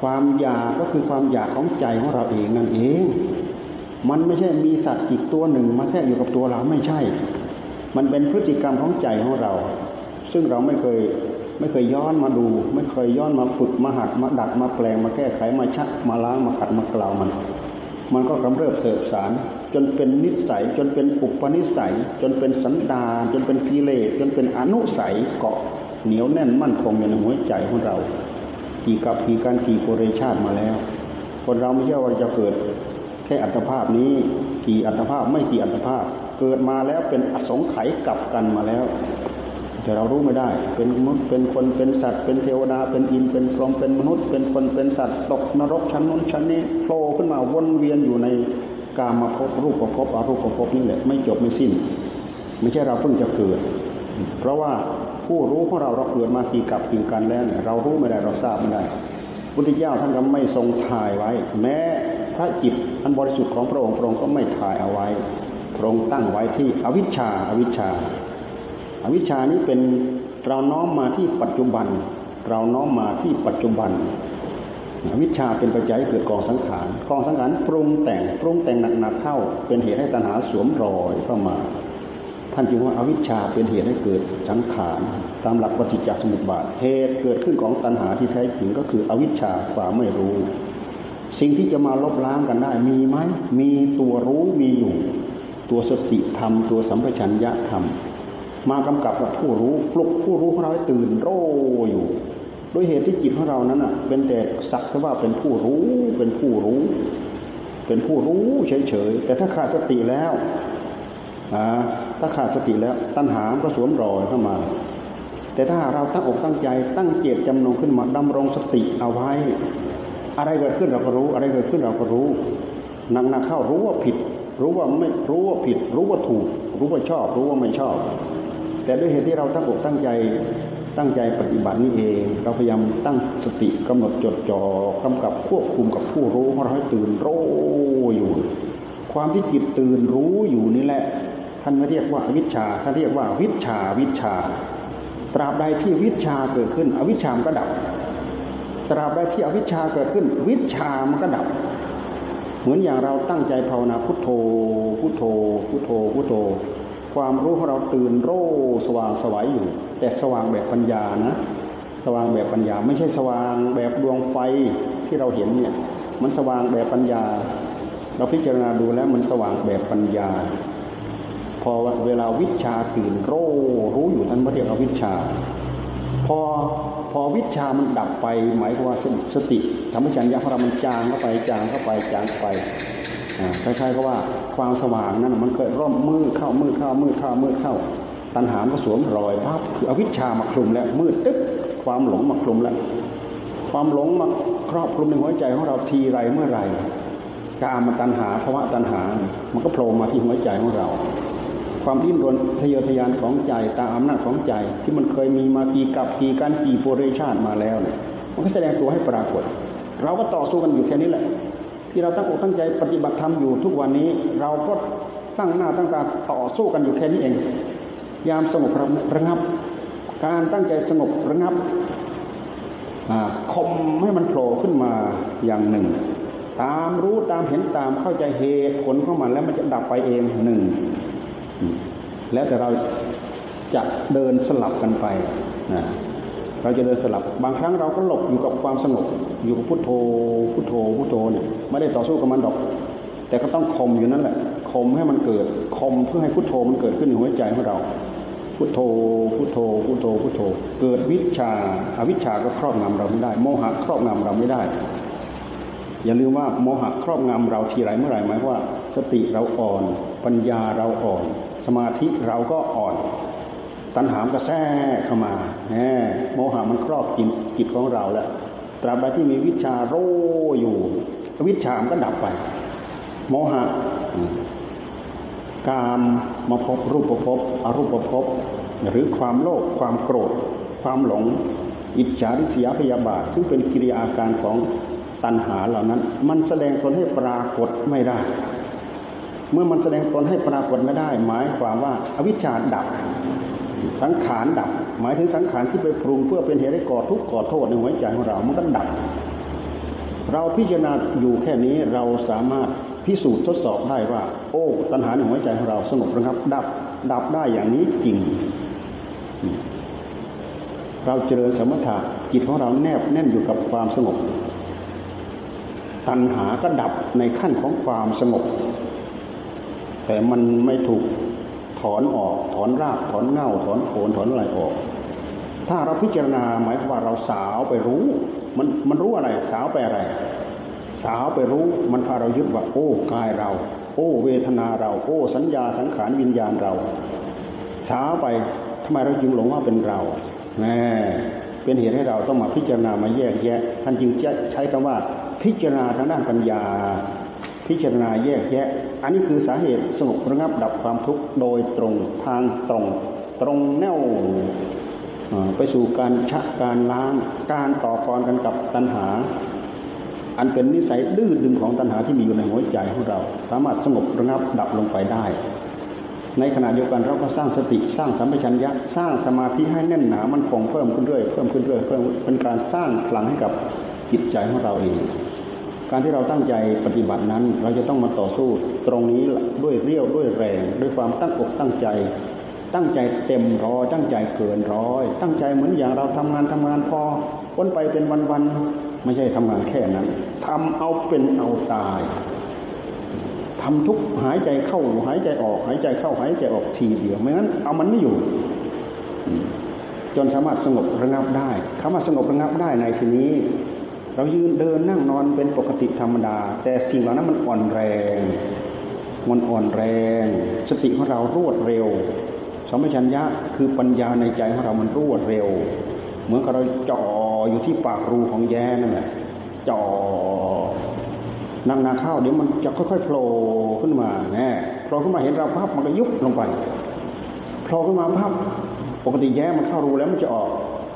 ความอยากก็คือความอยากของใจของเราเองนั่นเอง มันไม่ใช่มีสัตว์อีกตัวหนึ่งมาแทรกอยู่กับตัวเราไม่ใช่ มันเป็นพฤติกรรมของใจของเรา ซึ่งเราไม่เคยไม่เคยย้อนมาดู ไม่เคยย้อนมาฝึกมาหัดมาดัดมาแปลงมาแก้ไขมาชักมาล้างมาขัดมากล่าวมัน มันก็กำเริบเสบสาร จนเป็นนิสัย จนเป็นอุปนิสัย จนเป็นสันดานจนเป็นกิเลสจนเป็นอนุสัยเกาะเหนียวแน่นมั่นคงอยู่ในหัวใจของเรา กี่กับกี่การกี่โกเรชาติมาแล้ว คนเราไม่ใช่ว่าจะเกิด แค่อัตภาพนี้กี่อัตภาพไม่กี่อัตภาพ เกิดมาแล้วเป็นอสงไขยกลับกันมาแล้ว แต่เรารู้ไม่ได้ เป็นมนุษย์เป็นคนเป็นสัตว์ เป็นเทวดาเป็นอินเป็นพรหมเป็นมนุษย์ เป็นคนเป็นสัตว์ตกนรกชั้นนู้นชั้นนี้โผล่ขึ้นมาวนเวียนอยู่ในกามาพบรูปประพบอารูปประพบนี่แหละไม่จบไม่สิ้น ไม่ใช่เราเพิ่งจะเกิด เพราะว่าผู้รู้ของเราเราเกิดมากี่กับกี่กันแล้วเนี่ยเรารู้ไม่ได้เราทราบไม่ได้พุทธเจ้าท่านก็ไม่ทรงถ่ายไว้ แม้พระจิตอันบริสุทธิ์ของพระองค์พระองค์ก็ไม่ถ่ายเอาไว้พระองค์ตั้งไว้ที่อวิชชาอวิชชา อวิชานี้เป็นเราน้อมมาที่ปัจจุบัน เราน้อมมาที่ปัจจุบันอวิชชาเป็นปัจจัยเกิดกองสังขารกองสังขารปรุงแต่งปรุงแต่งหนักๆเข้า เป็นเหตุให้ตัณหาสวมรอยเข้ามา ท่านจึงว่าอาวิชชาเป็นเหตุให้เกิดสังขารตามหลักปฏิจจสมุปบาทเหตุเกิดขึ้นของตัณหาที่แท้จริงก็คืออวิชชาความไม่รู้ สิ่งที่จะมาลบล้างกันได้มีไหมมีตัวรู้มีอยู่ ตัวสติธรรม ตัวสัมปชัญญะธรรม มากำกับกับผู้รู้ปลุกผู้รู้ของเราให้ตื่นโรอยู่ด้วยเหตุที่จิตของเรานั้นอะ เป็นแต่สักแต่ว่าเป็นผู้รู้ เป็นผู้รู้ เป็นผู้รู้เฉยๆแต่ถ้าขาดสติแล้วถ้าขาดสติแล้วตัณหาก็สวมรอยเข้ามา แต่ถ้าเราตั้งอกตั้งใจตั้งเจตจำนงขึ้นมาดำรงสติเอาไว้ อะไรเกิดขึ้นเราก็รู้ อะไรเกิดขึ้นเราก็รู้นักนักเข้ารู้ว่าผิด รู้ว่าไม่รู้ว่าผิด รู้ว่าถูก รู้ว่าชอบ รู้ว่าไม่ชอบ แต่ด้วยเหตุที่เราตั้งอกตั้งใจตั้งใจปฏิบัตินี่เอง เราพยายามตั้งสติกำหนดจดจ่อกำกับควบคุมกับผู้รู้ของเราให้ตื่นรู้อยู่ ความที่จิตตื่นรู้อยู่นี่แหละ ท่านไม่เรียกว่าวิชาท่านเรียกว่าวิชาวิชา ตราบใดที่วิชาเกิดขึ้น อวิชามก็ดับ ตราบใดที่อวิชาเกิดขึ้น วิชามันก็ดับ เหมือนอย่างเราตั้งใจภาวนาพุทโธพุทโธพุทโธพุทโธ ความรู้ของเราตื่นโร่สว่างสวัยอยู่ แต่สว่างแบบปัญญานะ สว่างแบบปัญญา ไม่ใช่สว่างแบบดวงไฟที่เราเห็นเนี่ย มันสว่างแบบปัญญา เราพิจารณาดูแล้วมันสว่างแบบปัญญา พอเวลาวิชาตื่นโร่รู้อยู่ท่านเรียกว่าวิชา พอพอวิชามันดับไป หมายความว่าสติสัมปชัญญะของเรามันจางเข้าไปจางเข้าไปจางเข้าไปคล้ายๆก็ว่า ความสว่างนั้นมันเกิดร่มมืดเข้ามืดเข้ามืดเข้ามืดเข้า ตัณหาก็สวมรอยภาพคืออวิชชามาคลุมแล้วมืดตึ๊บความหลงมาคลุมแล้ว ความหลงมาครอบคลุมในหัวใจของเราทีไรเมื่อไรกามตัณหาภาวะตัณหา มันก็โผล่มาที่หัวใจของเรา ความดิ้นรนทะเยอทะยานของใจตามอำนาจของใจที่มันเคยมีมากี่กับกี่การกี่โปรเรชาติมาแล้วเนี่ยมันก็แสดงตัวให้ปรากฏ เราก็ต่อสู้กันอยู่แค่นี้แหละ ที่เราตั้งอกตั้งใจปฏิบัติธรรมอยู่ทุกวันนี้ เราก็ตั้งหน้าตั้งตาต่อสู้กันอยู่แค่นี้เอง ยามสงบระงับ การตั้งใจสงบระงับคมให้มันโผล่ขึ้นมาอย่างหนึ่ง ตามรู้ตามเห็นตามเข้าใจเหตุผลของมันแล้วมันจะดับไปเองหนึ่งแล้วแต่เราจะเดินสลับกันไปนะเราจะเดินสลับบางครั้งเราก็หลบอยู่กับความสงบอยู่กับพุทโธพุทโธพุทโธเนี่ยไม่ได้ต่อสู้กับมันดอก แต่ก็ต้องคมอยู่นั่นแหละคมให้มันเกิดคมเพื่อให้พุทโธมันเกิดขึ้นในหัวใจของเรา พุทโธพุทโธพุทโธพุทโธ เกิดวิชาอาวิชาก็ครอบงำเราไม่ได้ โมหะครอบงำเราไม่ได้ อย่าลืมว่าโมหะครอบงำเราทีไรเมื่อไหร่หมายว่า สติเราอ่อน ปัญญาเราอ่อน สมาธิเราก็อ่อนตัณหามก็แทรกเข้ามาแหมโมหะมันครอบจิตจิตของเราแล้ว ราบใดที่มีวิชาโรอยู่ วิชามันก็ดับไป โมหะกามมาพบรูปภพอรูปภพหรือความโลภความโกรธ ความหลง อิจฉาริษยาพยาบาท ซึ่งเป็นกิริยาอาการของตัณหาเหล่านั้น มันแสดงตนให้ปรากฏไม่ได้ เมื่อมันแสดงตนให้ปรากฏไม่ได้ หมายความว่าอวิชชาดับ สังขารดับ หมายถึงสังขารที่ไปปรุงเพื่อเป็นเหตุให้ก่อทุกข์ก่อโทษในหัวใจของเรามันก็ดับ เราพิจารณาอยู่แค่นี้เราสามารถพิสูจน์ทดสอบได้ว่า โอ้ ตัณหาในหัวใจของเราสงบนะครับ ดับ ดับได้อย่างนี้จริง เราเจริญสมถะจิตของเราแนบแน่นอยู่กับความสงบ ตัณหาก็ดับในขั้นของความสงบ แต่มันไม่ถูก อนออก ถอนราก ถอนเง่า ถอนโคนถอนอะไรออก ถ้าเราพิจารณาหมายความว่าเราสาวไปรู้ มันมันรู้อะไร สาวไปอะไร สาวไปรู้ มันพาเรายึดว่าโอ้กายเรา โอ้เวทนาเรา โอ้สัญญาสังขารวิญญาณเรา สาวไปทำไมเราจึงหลงว่าเป็นเราแน่เป็นเหตุให้เราต้องมาพิจารณามาแยกแยะ ท่านจึงใช้คำว่าพิจารณาทางด้านปัญญา พิจารณาแยกแยะ อันนี้คือสาเหตุสงบระงับดับความทุกข์โดยตรงทางตรง ตรงแนวไปสู่การชะการล้างการต่อกรกันกับตัณหา อันเป็นนิสัยดื้อดึงของตัณหาที่มีอยู่ในหัวใจของเรา สามารถสงบระงับดับลงไปได้ ในขณะเดียวกันเราก็สร้างสติสร้างสัมปชัญญะสร้างสมาธิให้แน่นหนามันคงเพิ่มขึ้นเรื่อยเพิ่มขึ้นเรื่อยเพิ่มเป็นการสร้างพลังให้กับจิตใจของเราเอง การที่เราตั้งใจปฏิบัตินั้น เราจะต้องมาต่อสู้ตรงนี้ด้วยเรี่ยวด้วยแรง ด้วยความตั้งอกตั้งใจ ตั้งใจเต็มร้อยตั้งใจเกินร้อย ตั้งใจเหมือนอย่างเราทำงานทำงานพอพ้นไปเป็นวันๆไม่ใช่ทำงานแค่นั้นทำเอาเป็นเอาตายทำทุกหายใจเข้าหายใจออกหายใจเข้าหายใจออกทีเดียวไม่งั้นเอามันไม่อยู่ จนสามารถสงบระงับได้คำว่าสงบระงับได้ในที่นี้ เรายืนเดินนั่งนอนเป็นปกติธรรมดา แต่สิ่งเหล่านั้นมันอ่อนแรง มันอ่อนแรง สติของเรารวดเร็วสมัชัญญะคือปัญญาในใจของเรามันรวดเร็ว เหมือนกับเราจ่ออยู่ที่ปากรูของแย้นั่นแหละจ่อนั่งนาข้าวเดี๋ยวมันจะค่อยๆโผล่ขึ้นมาแน่โผล่ขึ้นมาเห็นเราภาพมันก็ยุบลงไปโผล่ขึ้นมาภาพปกติแย้มันเข้ารูแล้วมันจะออก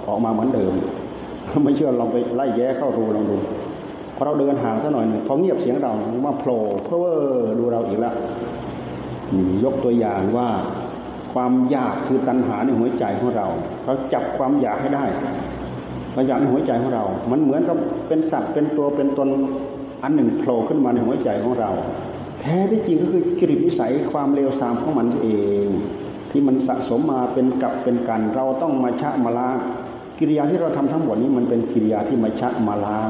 ออกมาเหมือนเดิม ไม่เชื่อลองไปไล่แย้เข้ารูลองดูพอเราเดินห่างสักหน่อยพอเงียบเสียงเราว่าโผล่เพื่อดูเราอีกแล้วยกตัวอย่างว่าความอยากคือตัณหาในหัวใจของเรา เราจับความอยากให้ได้ความอยากในหัวใจของเรา มันเหมือนกับเป็นสัตว์เป็นตัวเป็นตนอันหนึ่งโผล่ขึ้นมาในหัวใจของเรา แท้ที่จริงก็คือจริตวิสัยความเลวทรามของมันเอง ที่มันสะสมมาเป็นกับเป็นกันเราต้องมาชะมาล้าง กิริยาที่เราทำทั้งหมดนี้มันเป็นกิริยาที่มาชะมาล้าง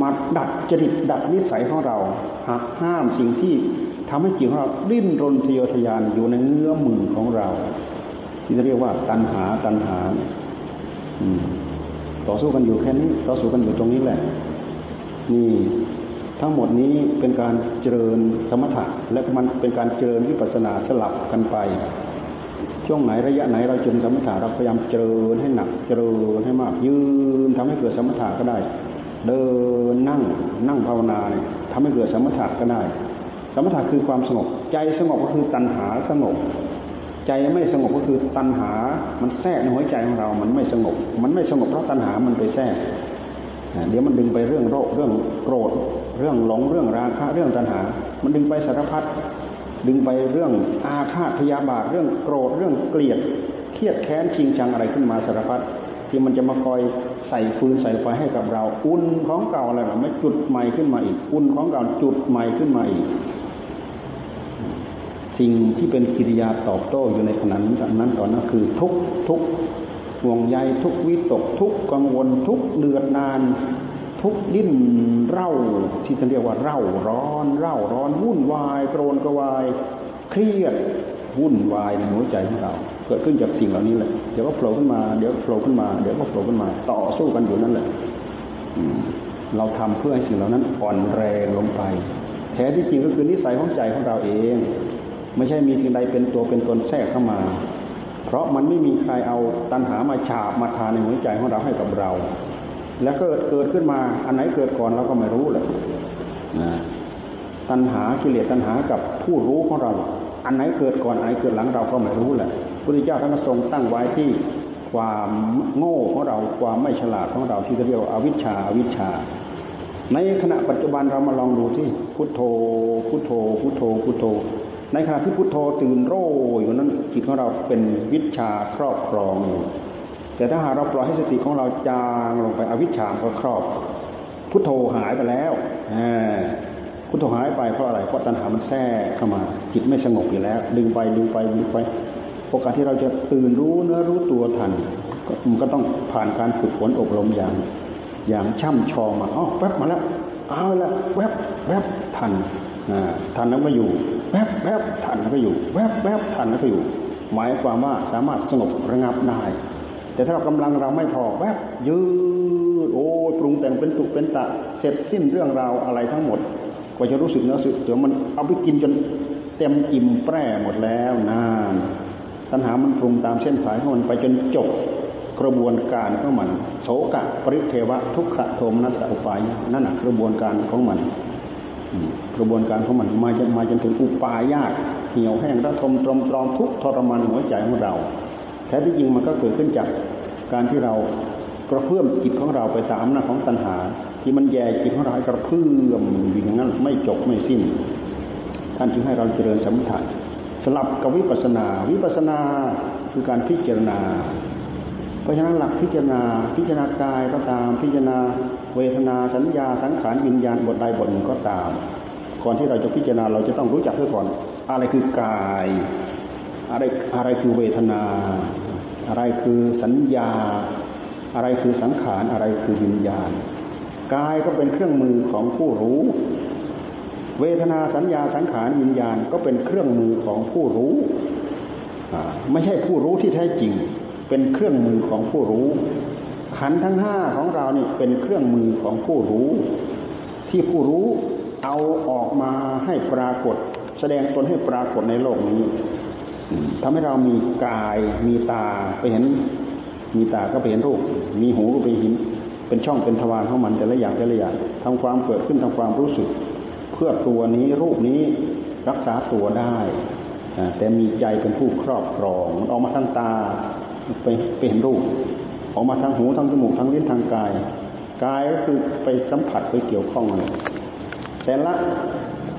มาดัดจริตดัดนิสัยของเราหักห้ามสิ่งที่ทำให้จิตของเราดิ้นรนทะเยอทะยานอยู่ในเงื้อมือของเรา ที่เรียกว่าตัณหาตัณหาต่อสู้กันอยู่แค่นี้ ต่อสู้กันอยู่ตรงนี้แหละ นี่ทั้งหมดนี้เป็นการเจริญสมถะและมันเป็นการเจริญวิปัสสนาสลับกันไป ช่วงไหนระยะไหนเราเจริญสมถะเราพยายามเจริญให้หนักเจริญให้มากยืนทำให้เกิดสมถะก็ได้ เดินนั่งนั่งภาวนาเนี่ยทำให้เกิดสมถะก็ได้ สมถะคือความสงบ ใจสงบก็คือตัณหาสงบ ใจไม่สงบก็คือตัณหา มันแทรกในหัวใจของเรา มันไม่สงบ มันไม่สงบเพราะตัณหามันไปแทรกเดี๋ยวมันดึงไปเรื่องโรคเรื่องโกรธ เรื่องหลงเรื่องราคะเรื่องตัณหา มันดึงไปสารพัด ดึงไปเรื่องอาฆาตพยาบาทเรื่องโกรธเรื่องเกลียดเครียดแค้นชิงชังอะไรขึ้นมาสารพัดที่มันจะมาคอยใส่ฟืนใส่ไฟให้กับเรา อุ่นของเก่าอะไรแบบไม่จุดใหม่ขึ้นมาอีก อุ่นของเก่าจุดใหม่ขึ้นมาอีก สิ่งที่เป็นกิริยาตอบโต้อยู่ในขณะนั้นตอนนั้นคือทุกทุกห่วงใยทุกวิตกทุกกังวลทุกเดือดนาน ทุกดิ้นเร่าที่จะเรียกว่าเร่าร้อน เร่าร้อนวุ่นวายโกรนกระวายเครียดวุ่นวายในหัวใจของเราเกิดขึ้นจากสิ่งเหล่านี้แหละเดี๋ยวก็โผล่ขึ้นมาเดี๋ยวโผล่ขึ้นมาเดี๋ยวก็โผล่ขึ้นมา ต่อสู้กันอยู่นั่นแหละเราทำเพื่อให้สิ่งเหล่านั้นอ่อนแรงลงไปแท้ที่จริงก็คือนิสัยของใจของเราเอง ไม่ใช่มีสิ่งใดเป็นตัวเป็นตนแทรกเข้ามา เพราะมันไม่มีใครเอาตัณหามาฉาบมาทานในหัวใจของเราให้กับเรา แล้วก็เกิดขึ้นมาอันไหนเกิดก่อนเราก็ไม่รู้เลยนะตัณหากิเลสตัณหากับผู้รู้ของเรา อันไหนเกิดก่อนอันไหนเกิดหลังเราก็ไม่รู้แหละพระพุทธเจ้าท่านก็ทรงตั้งไว้ที่ความโง่ของเราความไม่ฉลาดของเราที่เรียกว่าอวิชชาอวิชชา ในขณะปัจจุบันเรามาลองดูที่พุทโธ พุทโธ พุทโธ พุทโธ ในขณะที่พุทโธตื่นโร่อยู่นั้นจิตของเราเป็นวิชาครอบครองอยู่ แต่ถ้าหากเราปล่อยให้สติของเราจางลงไปอวิชชาก็ครอบ พุทโธหายไปแล้วพุทโธหายไปเพราะอะไรเพราะตัณหามันแทรกเข้ามา จิตไม่สงบอยู่แล้ว ดึงไปดึงไปดึงไปโอกาสที่เราจะตื่นรู้เนื้อรู้ตัวทันมันก็ต้องผ่านการฝึกฝนอบรมอย่าง อย่างช่ำชองมาอ๋อแวบมาแล้วเอาละแวบแวบทันทันแล้วก็อยู่แวบแวบทันแล้วก็อยู่ แวบแวบทันแล้วก็อยู่ หมายความว่าสามารถสงบระงับได้ แต่ถ้าเรากำลังเราไม่พอแวบยืดโอ้ปรุงแต่งเป็นตุเป็นตะเสร็จสิ้นเรื่องราวอะไรทั้งหมดกว่าจะรู้สึกเนื้อสึกเดี๋ยวมันเอาไปกินจนเต็มอิ่มแปร่หมดแล้วนานตัณหามันปรุงตามเส้นสายของมันไปจนจบกระบวนการของมันโสกะปริเทวะทุกขโทมนัสอุปายนั่นแหะกระบวนการของมัน กระบวนการของมันมาจนมาจนถึงอุปายาตเหี่ยวแห้งระทมตรมตรอมทุกทรมานหัวใจของเรา ท้ที่จริงมันก็เกิดขึ้นจากการที่เรากระเพื่อมจิตของเราไปตามอำนาจของตัณหา ที่มันแย่จิตของเรากระเพื่อมอย่างนั้นไม่จบไม่สิ้น ท่านจึงให้เราเจริญสมถะสลับกับวิปัสนา วิปัสนาคือการพิจารณา เพราะฉะนั้นหลักพิจารณาพิจารณากายก็ตามพิจารณา เวทนาสัญญาสังขารวิญญาณบทใดบทหนึ่งก็ตาม ก่อนที่เราจะพิจารณาเราจะต้องรู้จักด้วยก่อน อะไรคือกาย อะไรอะไรคือเวทนา อะไรคือสัญญา อะไรคือสังขาร อะไรคือวิญญาณ กายก็เป็นเครื่องมือของผู้รู้ เวทนาสัญญาสังขารวิญญาณก็เป็นเครื่องมือของผู้รู้ ไม่ใช่ผู้รู้ที่แท้จริง เป็นเครื่องมือของผู้รู้ ขันทั้งห้าของเรานี่เป็นเครื่องมือของผู้รู้ ที่ผู้รู้เอาออกมาให้ปรากฏ แสดงตนให้ปรากฏในโลกนี้ ทำให้เรามีกายมีตาไปเห็น มีตาก็ไปเห็นรูป มีหูก็ไปเห็นเป็นช่องเป็นทวารของมันแต่ละอย่างแต่ละอย่างทำความเกิดขึ้นทำความรู้สึก เพื่อตัวนี้รูปนี้รักษาตัวได้แต่มีใจเป็นผู้ครอบครองมันออกมาทางตาไปเป็นรูป ออกมาทางหูทางจมูกทางลิ้นทางกายกายก็คือไปสัมผัสไปเกี่ยวข้องเลยแต่ละ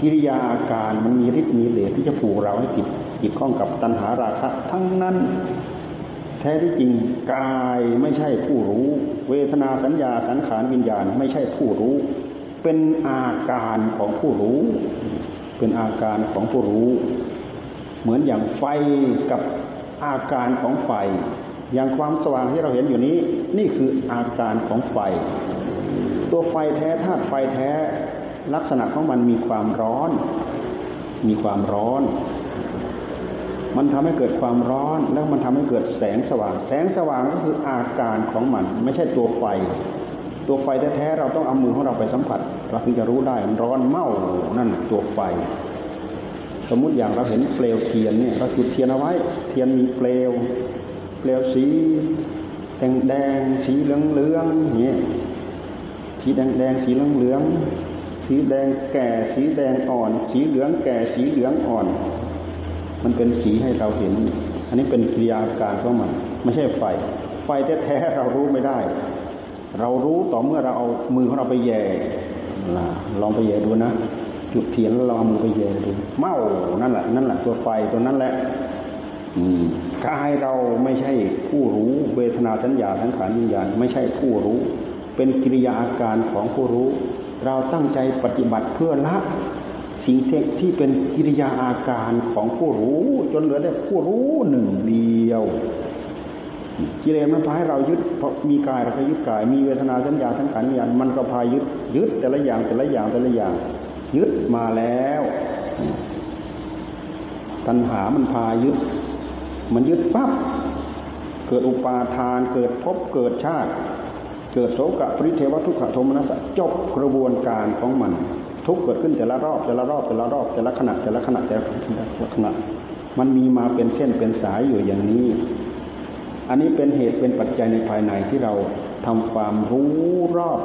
กิริยาอาการมันมีฤทธิ์มีเดชที่จะผูกเราให้ติด ติดข้องกับตัณหาราคะ ทั้งนั้น แท้ที่จริงกายไม่ใช่ผู้รู้ เวทนาสัญญาสังขารวิญญาณไม่ใช่ผู้รู้ เป็นอาการของผู้รู้ เป็นอาการของผู้รู้ เหมือนอย่างไฟกับอาการของไฟ อย่างความสว่างที่เราเห็นอยู่นี้ นี่คืออาการของไฟ ตัวไฟแท้ธาตุไฟแท้ลักษณะของมันมีความร้อน มีความร้อน มันทำให้เกิดความร้อนแล้วมันทำให้เกิดแสงสว่าง แสงสว่างก็คืออาการของมัน ไม่ใช่ตัวไฟ ตัวไฟแท้ๆเราต้องเอามือของเราไปสัมผัสเราถึงจะรู้ได้มันร้อนเมานั่นตัวไฟ สมมุติอย่างเราเห็นเปลวเทียนเนี่ยเราจุดเทียนเอาไว้ เทียนมีเปลว เปลวสีแดงแดงสีเหลืองเหลืองเนี่ยสีแดงแดงสีเหลืองเหลืองสีแดงแก่สีแดงอ่อน สีเหลืองแก่สีเหลืองอ่อน มันเป็นสีให้เราเห็น อันนี้เป็นกิริยาการของมัน ไม่ใช่ไฟ ไฟแท้ๆเรารู้ไม่ได้ เรารู้ต่อเมื่อเราเอามือของเราไปแย่ลองไปแย่ดูนะจุดเทียนแล้วเราเอามือไปแย่ดูเมานั่นแหละนั่นแหละตัวไฟตัวนั้นแหละกายเราไม่ใช่ผู้รู้ เวทนาสัญญาทั้งขานวิญญาณไม่ใช่ผู้รู้ เป็นกิริยาอาการของผู้รู้ เราตั้งใจปฏิบัติเพื่อละสิ่งที่เป็นกิริยาอาการ ของผู้รู้จนเหลือแต่ผู้รู้หนึ่งเดียวกิเลสมันพาให้เรายึดเพราะมีกายเราก็ยึดกาย มีเวทนาสัญญาสังขารวิญญาณมันก็พายึดยึดแต่ละอย่างแต่ละอย่างแต่ละอย่าง ยึดมาแล้ว ตัณหามันพายึด มันยึดปั๊บเกิดอุปาทานเกิดภพเกิดชาติ เกิดโสกะปริเทวทุกขโทมนัสจบกระบวนการของมัน ทุกเกิดขึ้นแต่ละรอบแต่ละรอบแต่ละรอบแต่ละขณะแต่ละขณะแต่ละขณะมันมีมาเป็นเส้นเป็นสายอยู่อย่างนี้ อันนี้เป็นเหตุเป็นปัจจัยในภายในที่เราทำความรู้รอบ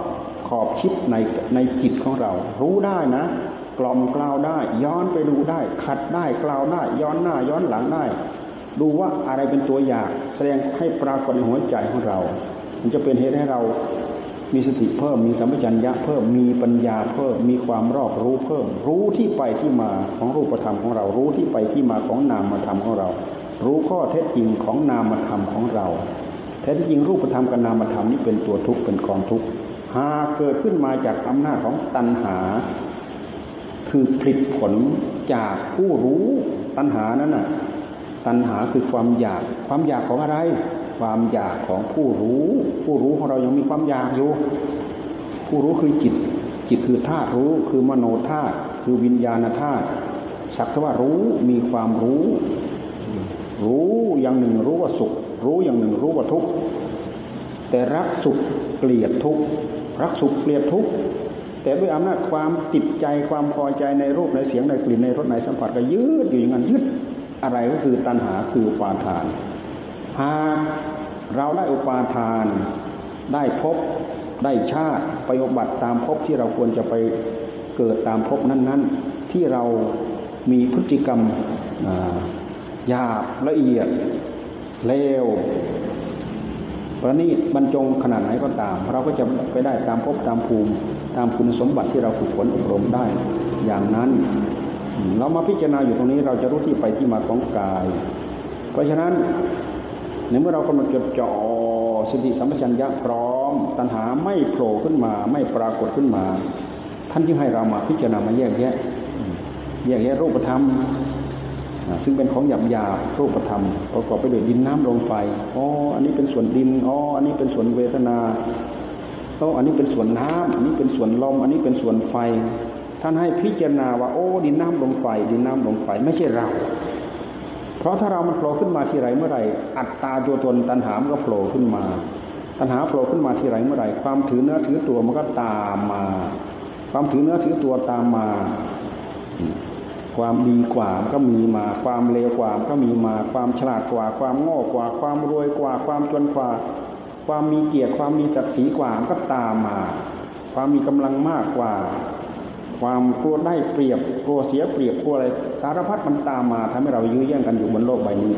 ขอบชิดในในจิตของเรา รู้ได้นะ กล่อมกล่าวได้ ย้อนไปดูได้ ขัดได้กล่าวได้ ย้อนหน้าย้อนหลังได้ ดูว่าอะไรเป็นตัวอย่าง แสดงให้ปรากฏในหัวใจของเรา มันจะเป็นเหตุให้เรา มีสติเพิ่มมีสัมปชัญญะเพิ่มมีปัญญาเพิ่มมีความรอบรู้เพิ่ม รู้ที่ไปที่มาของรูปธรรมของเรา รู้ที่ไปที่มาของนามธรรมของเรา รู้ข้อเท็จจริงของนามธรรมของเราแท้ที่จริงรูปธรรมกับนามธรรมนี่เป็นตัวทุกข์เป็นกองทุกข์หาเกิดขึ้นมาจากอำนาจของตัณหา คือผลิตผลจากผู้รู้ตัณหานั้นน่ะตัณหาคือความอยากความอยากของอะไร ความอยากของผู้รู้ ผู้รู้ของเรายังมีความอยากอยู่ ผู้รู้คือจิต จิตคือธาตุรู้คือมโนธาตุคือวิญญาณธาตุสักแต่ว่ารู้มีความรู้ รู้อย่างหนึ่งรู้ว่าสุข รู้อย่างหนึ่งรู้ว่าทุกข์แต่รักสุขเกลียดทุกข์รักสุขเกลียดทุกข์แต่ด้วยอำนาจความติดใจความพอใจในรูปในเสียงในกลิ่นในรสในสัมผัสก็ยืดอยู่อย่างนั้นยึดอะไรก็คือตัณหาคือปาทานหาก เราได้อุปาทาน ได้พบได้ชาติไปอบัติตามพบที่เราควรจะไปเกิดตามพบนั้นๆ ที่เรามีพฤติกรรมหยาบละเอียดเลวประณีตบรรจงขนาดไหนก็ตาม เราก็จะไปได้ตามพบตามภูมิ ตามคุณสมบัติที่เราฝึกฝนอบรมได้อย่างนั้น เรามาพิจารณาอยู่ตรงนี้เราจะรู้ที่ไปที่มาของกาย เพราะฉะนั้น ในเมื่อเรากำลังจดจ่อสติสัมปชัญญะพร้อม ตัณหาไม่โผล่ขึ้นมา ไม่ปรากฏขึ้นมา ท่านจึงให้เรามาพิจารณามาแยกแยะแยกแยะรูปธรรมซึ่งเป็นของหยาบหยาบรูปธรรมประกอบไปด้วยดินน้ำลมไฟอ๋ออันนี้เป็นส่วนดินอ๋ออันนี้เป็นส่วนเวทนาอ๋ออันนี้เป็นส่วนน้ำอันนี้เป็นส่วนลม อันนี้เป็นส่วนไฟ ท่านให้พิจารณาว่า โอ้ดินน้ำลมไฟดินน้ำลมไฟไม่ใช่เรา เพราะถ้าเรามันโผล่ขึ้นมาทีไรเมื่อไรอัตตาตัวตนตัณหามันก็โผล่ขึ้นมา ตัณหาโผล่ขึ้นมาทีไรเมื่อไรความถือเนื้อถือตัวมันก็ตามมา ความถือเนื้อถือตัวตามมา ความดีกว่าก็มีมา ความเลวกว่าก็มีมา ความฉลาดกว่า ความโง่กว่า ความรวยกว่า ความจนกว่า ความมีเกียรติความมีศักดิ์ศรีกว่าก็ตามมา ความมีกำลังมากกว่า ความกลัวได้เปรียบกลัวเสียเปรียบกลัวอะไรสารพัดมันตามมาทำให้เรายื้อแย่งกันอยู่บนโลกใบนี้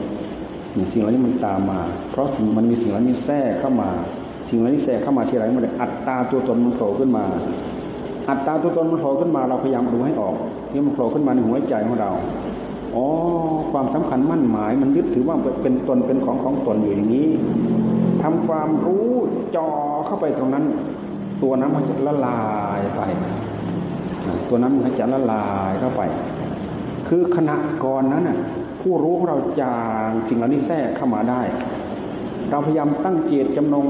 สิ่งเหล่านี้มันตามมา เพราะสิ่งมันมีสิ่งเหล่านี้แทรกเข้ามา สิ่งเหล่านี้แทรกเข้ามาที่ไรมันอัตตาตัวตนมันโผล่ขึ้นมา อัตตาตัวตนมันโผล่ขึ้นมาเราพยายามดูให้ออกนี่มันโผล่ขึ้นมาในหัวใจของเราอ๋อความสำคัญมั่นหมาย มันยึดถือว่าเป็นตนเป็นของของตนอยู่อย่างนี้ทำความรู้จอเข้าไปตรงนั้น ตัวนั้นมันจะละลายไป ตัวนั้นมันจะละลายเข้าไป คือขณะก่อนนั้นผู้รู้ของเราจางสิ่งเหล่านี้แทรกเข้ามาได้ เราพยายามตั้งเจตจำนง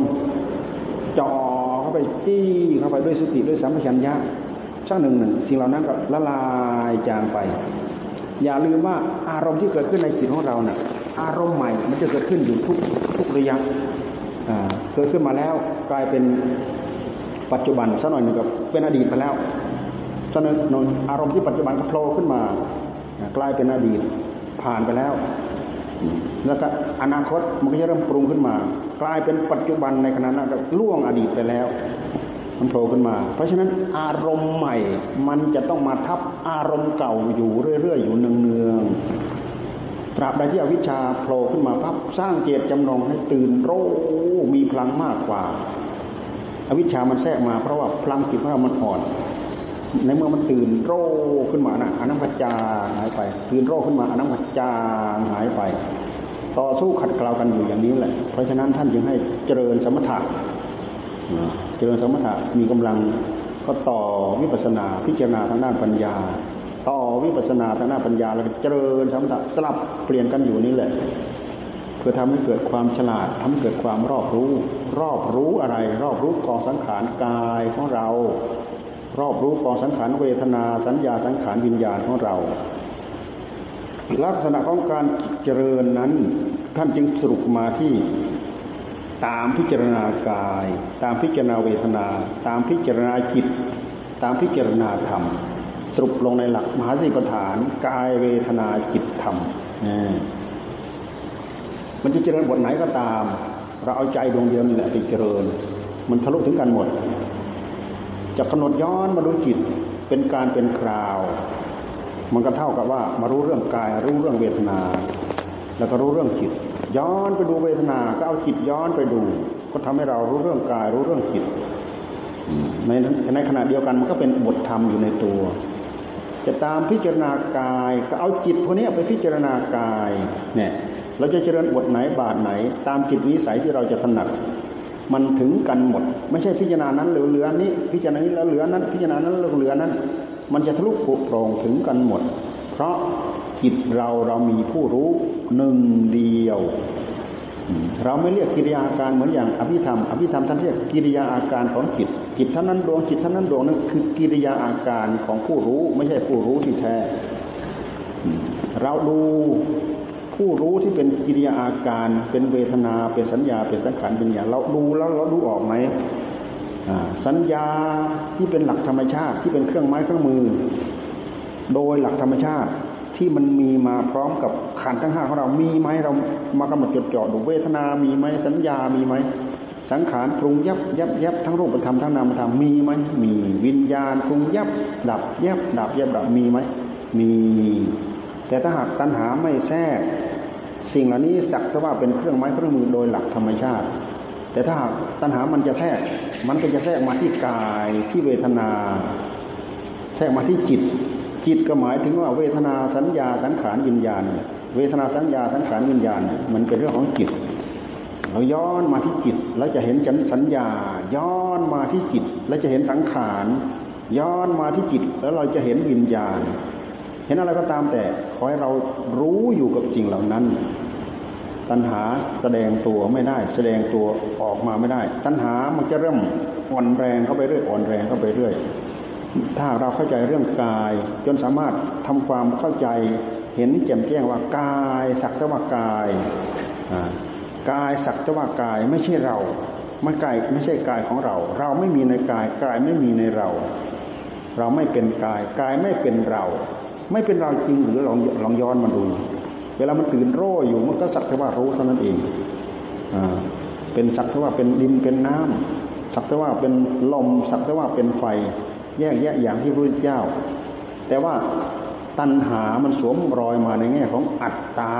จ่อเข้าไปจี้เข้าไปด้วยสติด้วยสัมผัสัญญาช่างหนึ่งหนึ่งสิ่งเหล่านั้นก็ละลายจางไป อย่าลืมว่าอารมณ์ที่เกิดขึ้นในจิตของเราเนะ่ะอารมณ์ใหม่มันจะเกิดขึ้นอยู่ทุกทุกระยะเกิดขึ้นมาแล้วกลายเป็นปัจจุบันสักหน่อยหนึ่งกับเป็นอดีตไปแล้ว สักหน่อยอารมณ์ที่ปัจจุบันก็โผล่ขึ้นมากลายเป็นอดีตผ่านไปแล้ว แล้วก็อนาคตมันก็จะเริ่มปรุงขึ้นมา กลายเป็นปัจจุบันในขณะนั้นล่วงอดีตไปแล้ว มันโผล่ขึ้นมา เพราะฉะนั้นอารมณ์ใหม่ มันจะต้องมาทับอารมณ์เก่าอยู่เรื่อยๆอยู่เนืองๆตราบใดที่อวิชชาโผล่ขึ้นมาพับสร้างเจตจำนงให้ตื่นรู้มีพลังมากกว่า อวิชชามันแทรกมาเพราะว่าพลังจิตของเรามันอ่อน ในเมื่อมันตื่นโรขึ้นมานะอนัมจาหายไป ตื่นโรขึ้นมาอนัมจาหายไป ต่อสู้ขัดเกลากันอยู่อย่างนี้แหละ เพราะฉะนั้นท่านจึงให้เจริญสมถะเจริญสมถะมีกำลังก็ต่อวิปัสนาพิจารณาทางด้านปัญญา ต่อวิปัสนาทางด้านปัญญาแล้วเจริญสมถะสลับเปลี่ยนกันอยู่นี้แหละ เพื่อทำให้เกิดความฉลาดทำให้เกิดความรอบรู้ รอบรู้อะไร รอบรู้กองสังขารกายของเรา รอบรู้กองสังขารเวทนาสัญญาสังขารวิญญาณของเรา ลักษณะของการเจริญนั้นท่านจึงสรุปมาที่ตามพิจารณากาย ตามพิจารณาเวทนา ตามพิจารณาจิต ตามพิจารณาธรรม สรุปลงในหลักมหาสิปฐาน กายเวทนาจิตธรรมมันจะเจริญบทไหนก็ตาม เราเอาใจดวงเดียวนี่แหละไปเจริญ มันทะลุถึงกันหมด จะกำหนดย้อนมาดูจิตเป็นการเป็นคราว มันก็เท่ากับว่ามารู้เรื่องกาย รู้เรื่องเวทนา แล้วก็รู้เรื่องจิต ย้อนไปดูเวทนา ก็เอาจิตย้อนไปดู ก็ทำให้เรารู้เรื่องกาย รู้เรื่องจิตในในขณะเดียวกันมันก็เป็นบทธรรมอยู่ในตัว จะตามพิจารณากายก็เอาจิตพวกนี้ไปพิจารณากายเนี่ยเราจะเจริญบทไหนบาทไหน ตามจิตวิสัยที่เราจะถนัด มันถึงกันหมด ไม่ใช่พิจารณานั้นเหลือเหลือนี้ พิจารณานี้แล้วเหลือนั้น พิจารณานั้นแล้วเหลือนั้น มันจะทะลุปุโปร่งถึงกันหมด เพราะจิตเราเรามีผู้รู้หนึ่งเดียว เราไม่เรียกกิริยาการเหมือนอย่างอภิธรรมอภิธรรมท่านเรียกกิริยาอาการของจิต จิตท่านนั้นดวงจิตท่านนั้นดวงนั้นคือกิริยาอาการของผู้รู้ ไม่ใช่ผู้รู้ที่แท้เราดู ผู้รู้ที่เป็นกิริยาอาการ เป็นเวทนาเป็นสัญญาเป็นสังขารเป็นอย่างเราดูแล้วเราดูออกไหมสัญญาที่เป็นหลักธรรมชาติที่เป็นเครื่องไม้เครื่องมือ โดยหลักธรรมชาติที่มันมีมาพร้อมกับขันทั้งห้าของเรา มีไหมเรามากำหนดจดจ่อดูเวทนา มีไหมสัญญา มีไหมสังขารปรุงยับยับยับทั้งรูปธรรมทั้งนามธรรมมีไหมมีวิญญาณปรุงยับดับยับดับยับดับมีไหมมี แต่ถ้าหากตัณหาไม่แทรก สิ่งเหล่านี้สักแต่ว่าเป็นเครื่องไม้เครื่องมือโดยหลักธรรมชาติ แต่ถ้าหากตัณหามันจะแทรก มันก็จะแทรกมาที่กายที่เวทนา แทรกมาที่จิต จิตก็หมายถึงว่าเวทนาสัญญาสังขารวิญญาณ เวทนาสัญญาสังขารวิญญาณ มันเป็นเรื่องของจิตเราย้อนมาที่จิตแล้วจะเห็นจันสัญญา ย้อนมาที่จิต แล้วจะเห็นสังขาร ย้อนมาที่จิต แล้วเราจะเห็นวิญญาณ ห็นอะไรก็ตามแต่ขอให้เรารู้อยู่กับจริงเหล่านั้น ตัณหาแสดงตัวไม่ได้ แสดงตัวออกมาไม่ได้ ตัณหามันจะเริ่มอ่อนแรงเข้าไปเรื่อยอ่อนแรงเข้าไปเรื่อย ถ้าเราเข้าใจเรื่องกาย จนสามารถทำความเข้าใจ เห็นแจ่มแจ้งว่ากายสักแต่ว่ากายกายสักแต่ว่ากายไม่ใช่เราไม่กายไม่ใช่กายของเรา เราไม่มีในกายกายไม่มีในเรา เราไม่เป็นกายกายไม่เป็นเรา ไม่เป็นเราจริงหรือลองลองย้อนมาดู เวลามันตื่นโร่อยู่มันก็สักแต่ว่ารู้เท่านั้นเองอ่าเป็นสักแต่ว่าเป็นดินเป็นน้ำสักแต่ว่าเป็นลมสักแต่ว่าเป็นไฟ แยกแยะอย่างที่พระพุทธเจ้า แต่ว่าตัณหามันสวมรอยมาในแง่ของอัตตา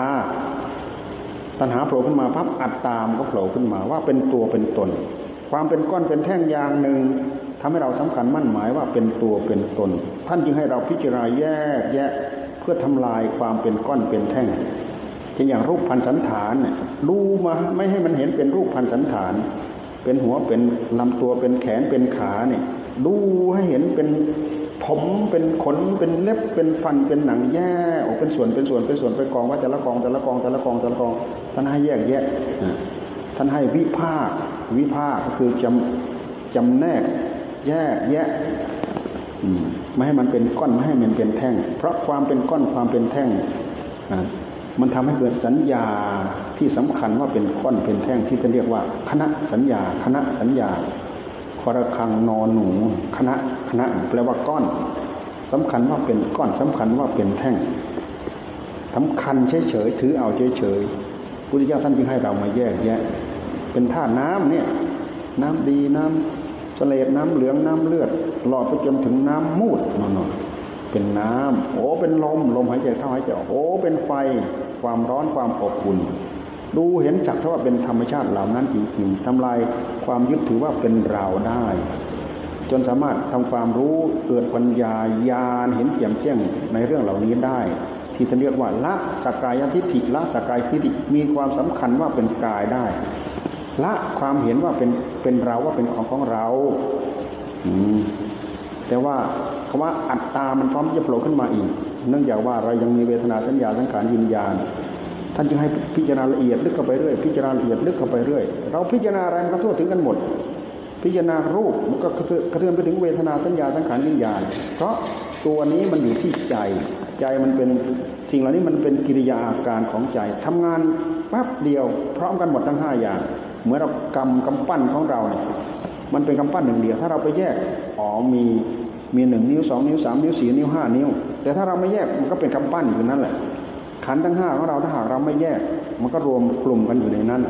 ตัณหาโผล่ขึ้นมาพับอัตตามก็โผล่ขึ้นมาว่าเป็นตัวเป็นตน ความเป็นก้อนเป็นแท่งอย่างหนึ่ง ทำให้เราสำคัญมั่นหมายว่าเป็นตัวเป็นตน ท่านจึงให้เราพิจารณาแยกแยะเพื่อทำลายความเป็นก้อนเป็นแท่งเช่นอย่างรูปพันสันฐานเนี่ยดูมาไม่ให้มันเห็นเป็นรูปพันสันฐาน เป็นหัวเป็นลำตัวเป็นแขนเป็นขาเนี่ยดูให้เห็นเป็นผมเป็นขนเป็นเล็บเป็นฟันเป็นหนังแยกออกเป็นส่วนเป็นส่วนเป็นส่วนไปกองว่าแต่ละกองแต่ละกองแต่ละกองแต่ละกองท่านให้แยกแยะท่านให้วิภาควิภาคก็คือจำจำแนก แยกแยะไม่ให้มันเป็นก้อนไม่ให้มันเป็นแท่ง เพราะความเป็นก้อนความเป็นแท่งมันทำให้เกิดสัญญาที่สำคัญว่าเป็นก้อนเป็นแท่งที่จะเรียกว่า คณะสัญญา คณะสัญญาคอระคังนอนหนู คณะคณะแปลว่าก้อนสำคัญว่าเป็นก้อนสำคัญว่าเป็นแท่งสำคัญเฉยๆถือเอาเฉยๆพุทธเจ้าท่านจึงให้เรามาแยกแยะ เป็นธาตุน้ำเนี่ย น้ำดีน้ำ เลดน้ำเหลืองน้ำเลือด หลอดไปจนถึงน้ำมูดนอนเป็นน้ำโอ้เป็นลมลมหายใจเข้าหายใจโอ้เป็นไฟความร้อนความอบอุ่นดูเห็นจักเท่าว่าเป็นธรรมชาติเหล่านั้นจริงๆทำลายความยึดถือว่าเป็นเราได้ จนสามารถทำความรู้เกิดปัญญาญาณเห็นแจ่มแจ้งในเรื่องเหล่านี้ได้ ที่ท่านเรียกว่าละสกายทิฏฐิละสกายทิฏฐิมีความสำคัญว่าเป็นกายได้ ละความเห็นว่าเป็นเป็นเราว่าเป็นของของเราแต่ว่าคำว่าอัตตามันพร้อมจะโผล่ขึ้นมาอีก เนื่องจากว่าเรายังมีเวทนาสัญญาสังขารวิญญาณ ท่านจึงให้พิจารณาละเอียดลึกเข้าไปเรื่อยพิจารณาละเอียดลึกเข้าไปเรื่อย เราพิจารณาอะไรมันก็ทั่วถึงกันหมด พิจารณารูปมันก็กระเทือนไปถึงเวทนาสัญญาสังขารวิญญาณ เพราะตัวนี้มันอยู่ที่ใจ ใจมันเป็นสิ่งเหล่านี้มันเป็นกิริยาอาการของใจทำงานแป๊บเดียวพร้อมกันหมดทั้งห้าอย่าง เหมือนเรากำกำปั้นของเราเนี่ยมันเป็นกำปั้นหนึ่งเดียว ถ้าเราไปแยกอ๋อมีมีหนึ่งนิ้วสองนิ้วสามนิ้วสี่นิ้วห้านิ้ว แต่ถ้าเราไม่แยกมันก็เป็นกำปั้นอยู่นั่นแหละ ขันทั้งห้าของเราถ้าหากเราไม่แยก มันก็รวมกลุ่มกันอยู่ในนั้น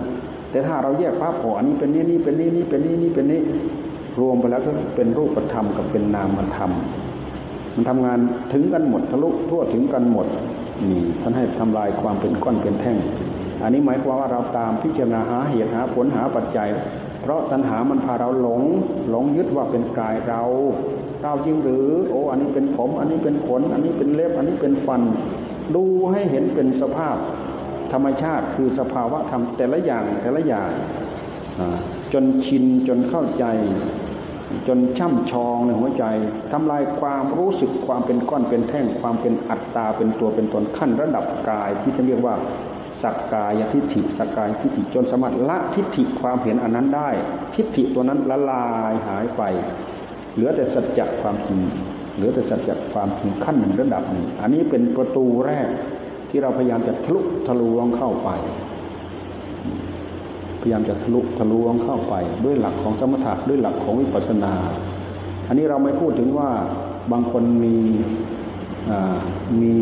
แต่ถ้าเราแยกปั๊บโอ้อันนี้เป็นนี้นี่เป็นนี้นี่เป็นนี้นี่เป็นนี้รวมไปแล้วก็เป็นรูปธรรมกับเป็นนามธรรมมันทำงานถึงกันหมดทะลุทั่วถึงกันหมดนี่ท่านให้ทำลายความเป็นก้อนเป็นแท่ง อันนี้หมายความว่าเราตามพิจารณาหาเหตุหาผลหาปัจจัย เพราะตัณหามันพาเราหลง หลงยึดว่าเป็นกายเราเราจริงหรือ โอ้อันนี้เป็นผม อันนี้เป็นขน อันนี้เป็นเล็บ อันนี้เป็นฟัน ดูให้เห็นเป็นสภาพ ธรรมชาติคือสภาวะธรรมแต่ละอย่างแต่ละอย่างจนชินจนเข้าใจ จนช่ำชองในหัวใจทำลายความรู้สึกความเป็นก้อนเป็นแท่ง ความเป็นอัตตาเป็นตัวเป็นตนขั้นระดับกายที่จะเรียกว่า สักกายทิฏฐิสักกายทิฏฐิจนสามารถละทิฏฐิความเห็นอันนั้นได้ ทิฏฐิตัวนั้นละลายหายไป เหลือแต่สัจจะความจริงเหลือแต่สัจจะความถึงขั้นหนึ่งระดับหนึ่งอันนี้เป็นประตูแรกที่เราพยายามจะทะลุทะลวงเข้าไป พยายามจะทะลุทะลวงเข้าไป ด้วยหลักของสมถะด้วยหลักของวิปัสสนา อันนี้เราไม่พูดถึงว่าบางคนมีมี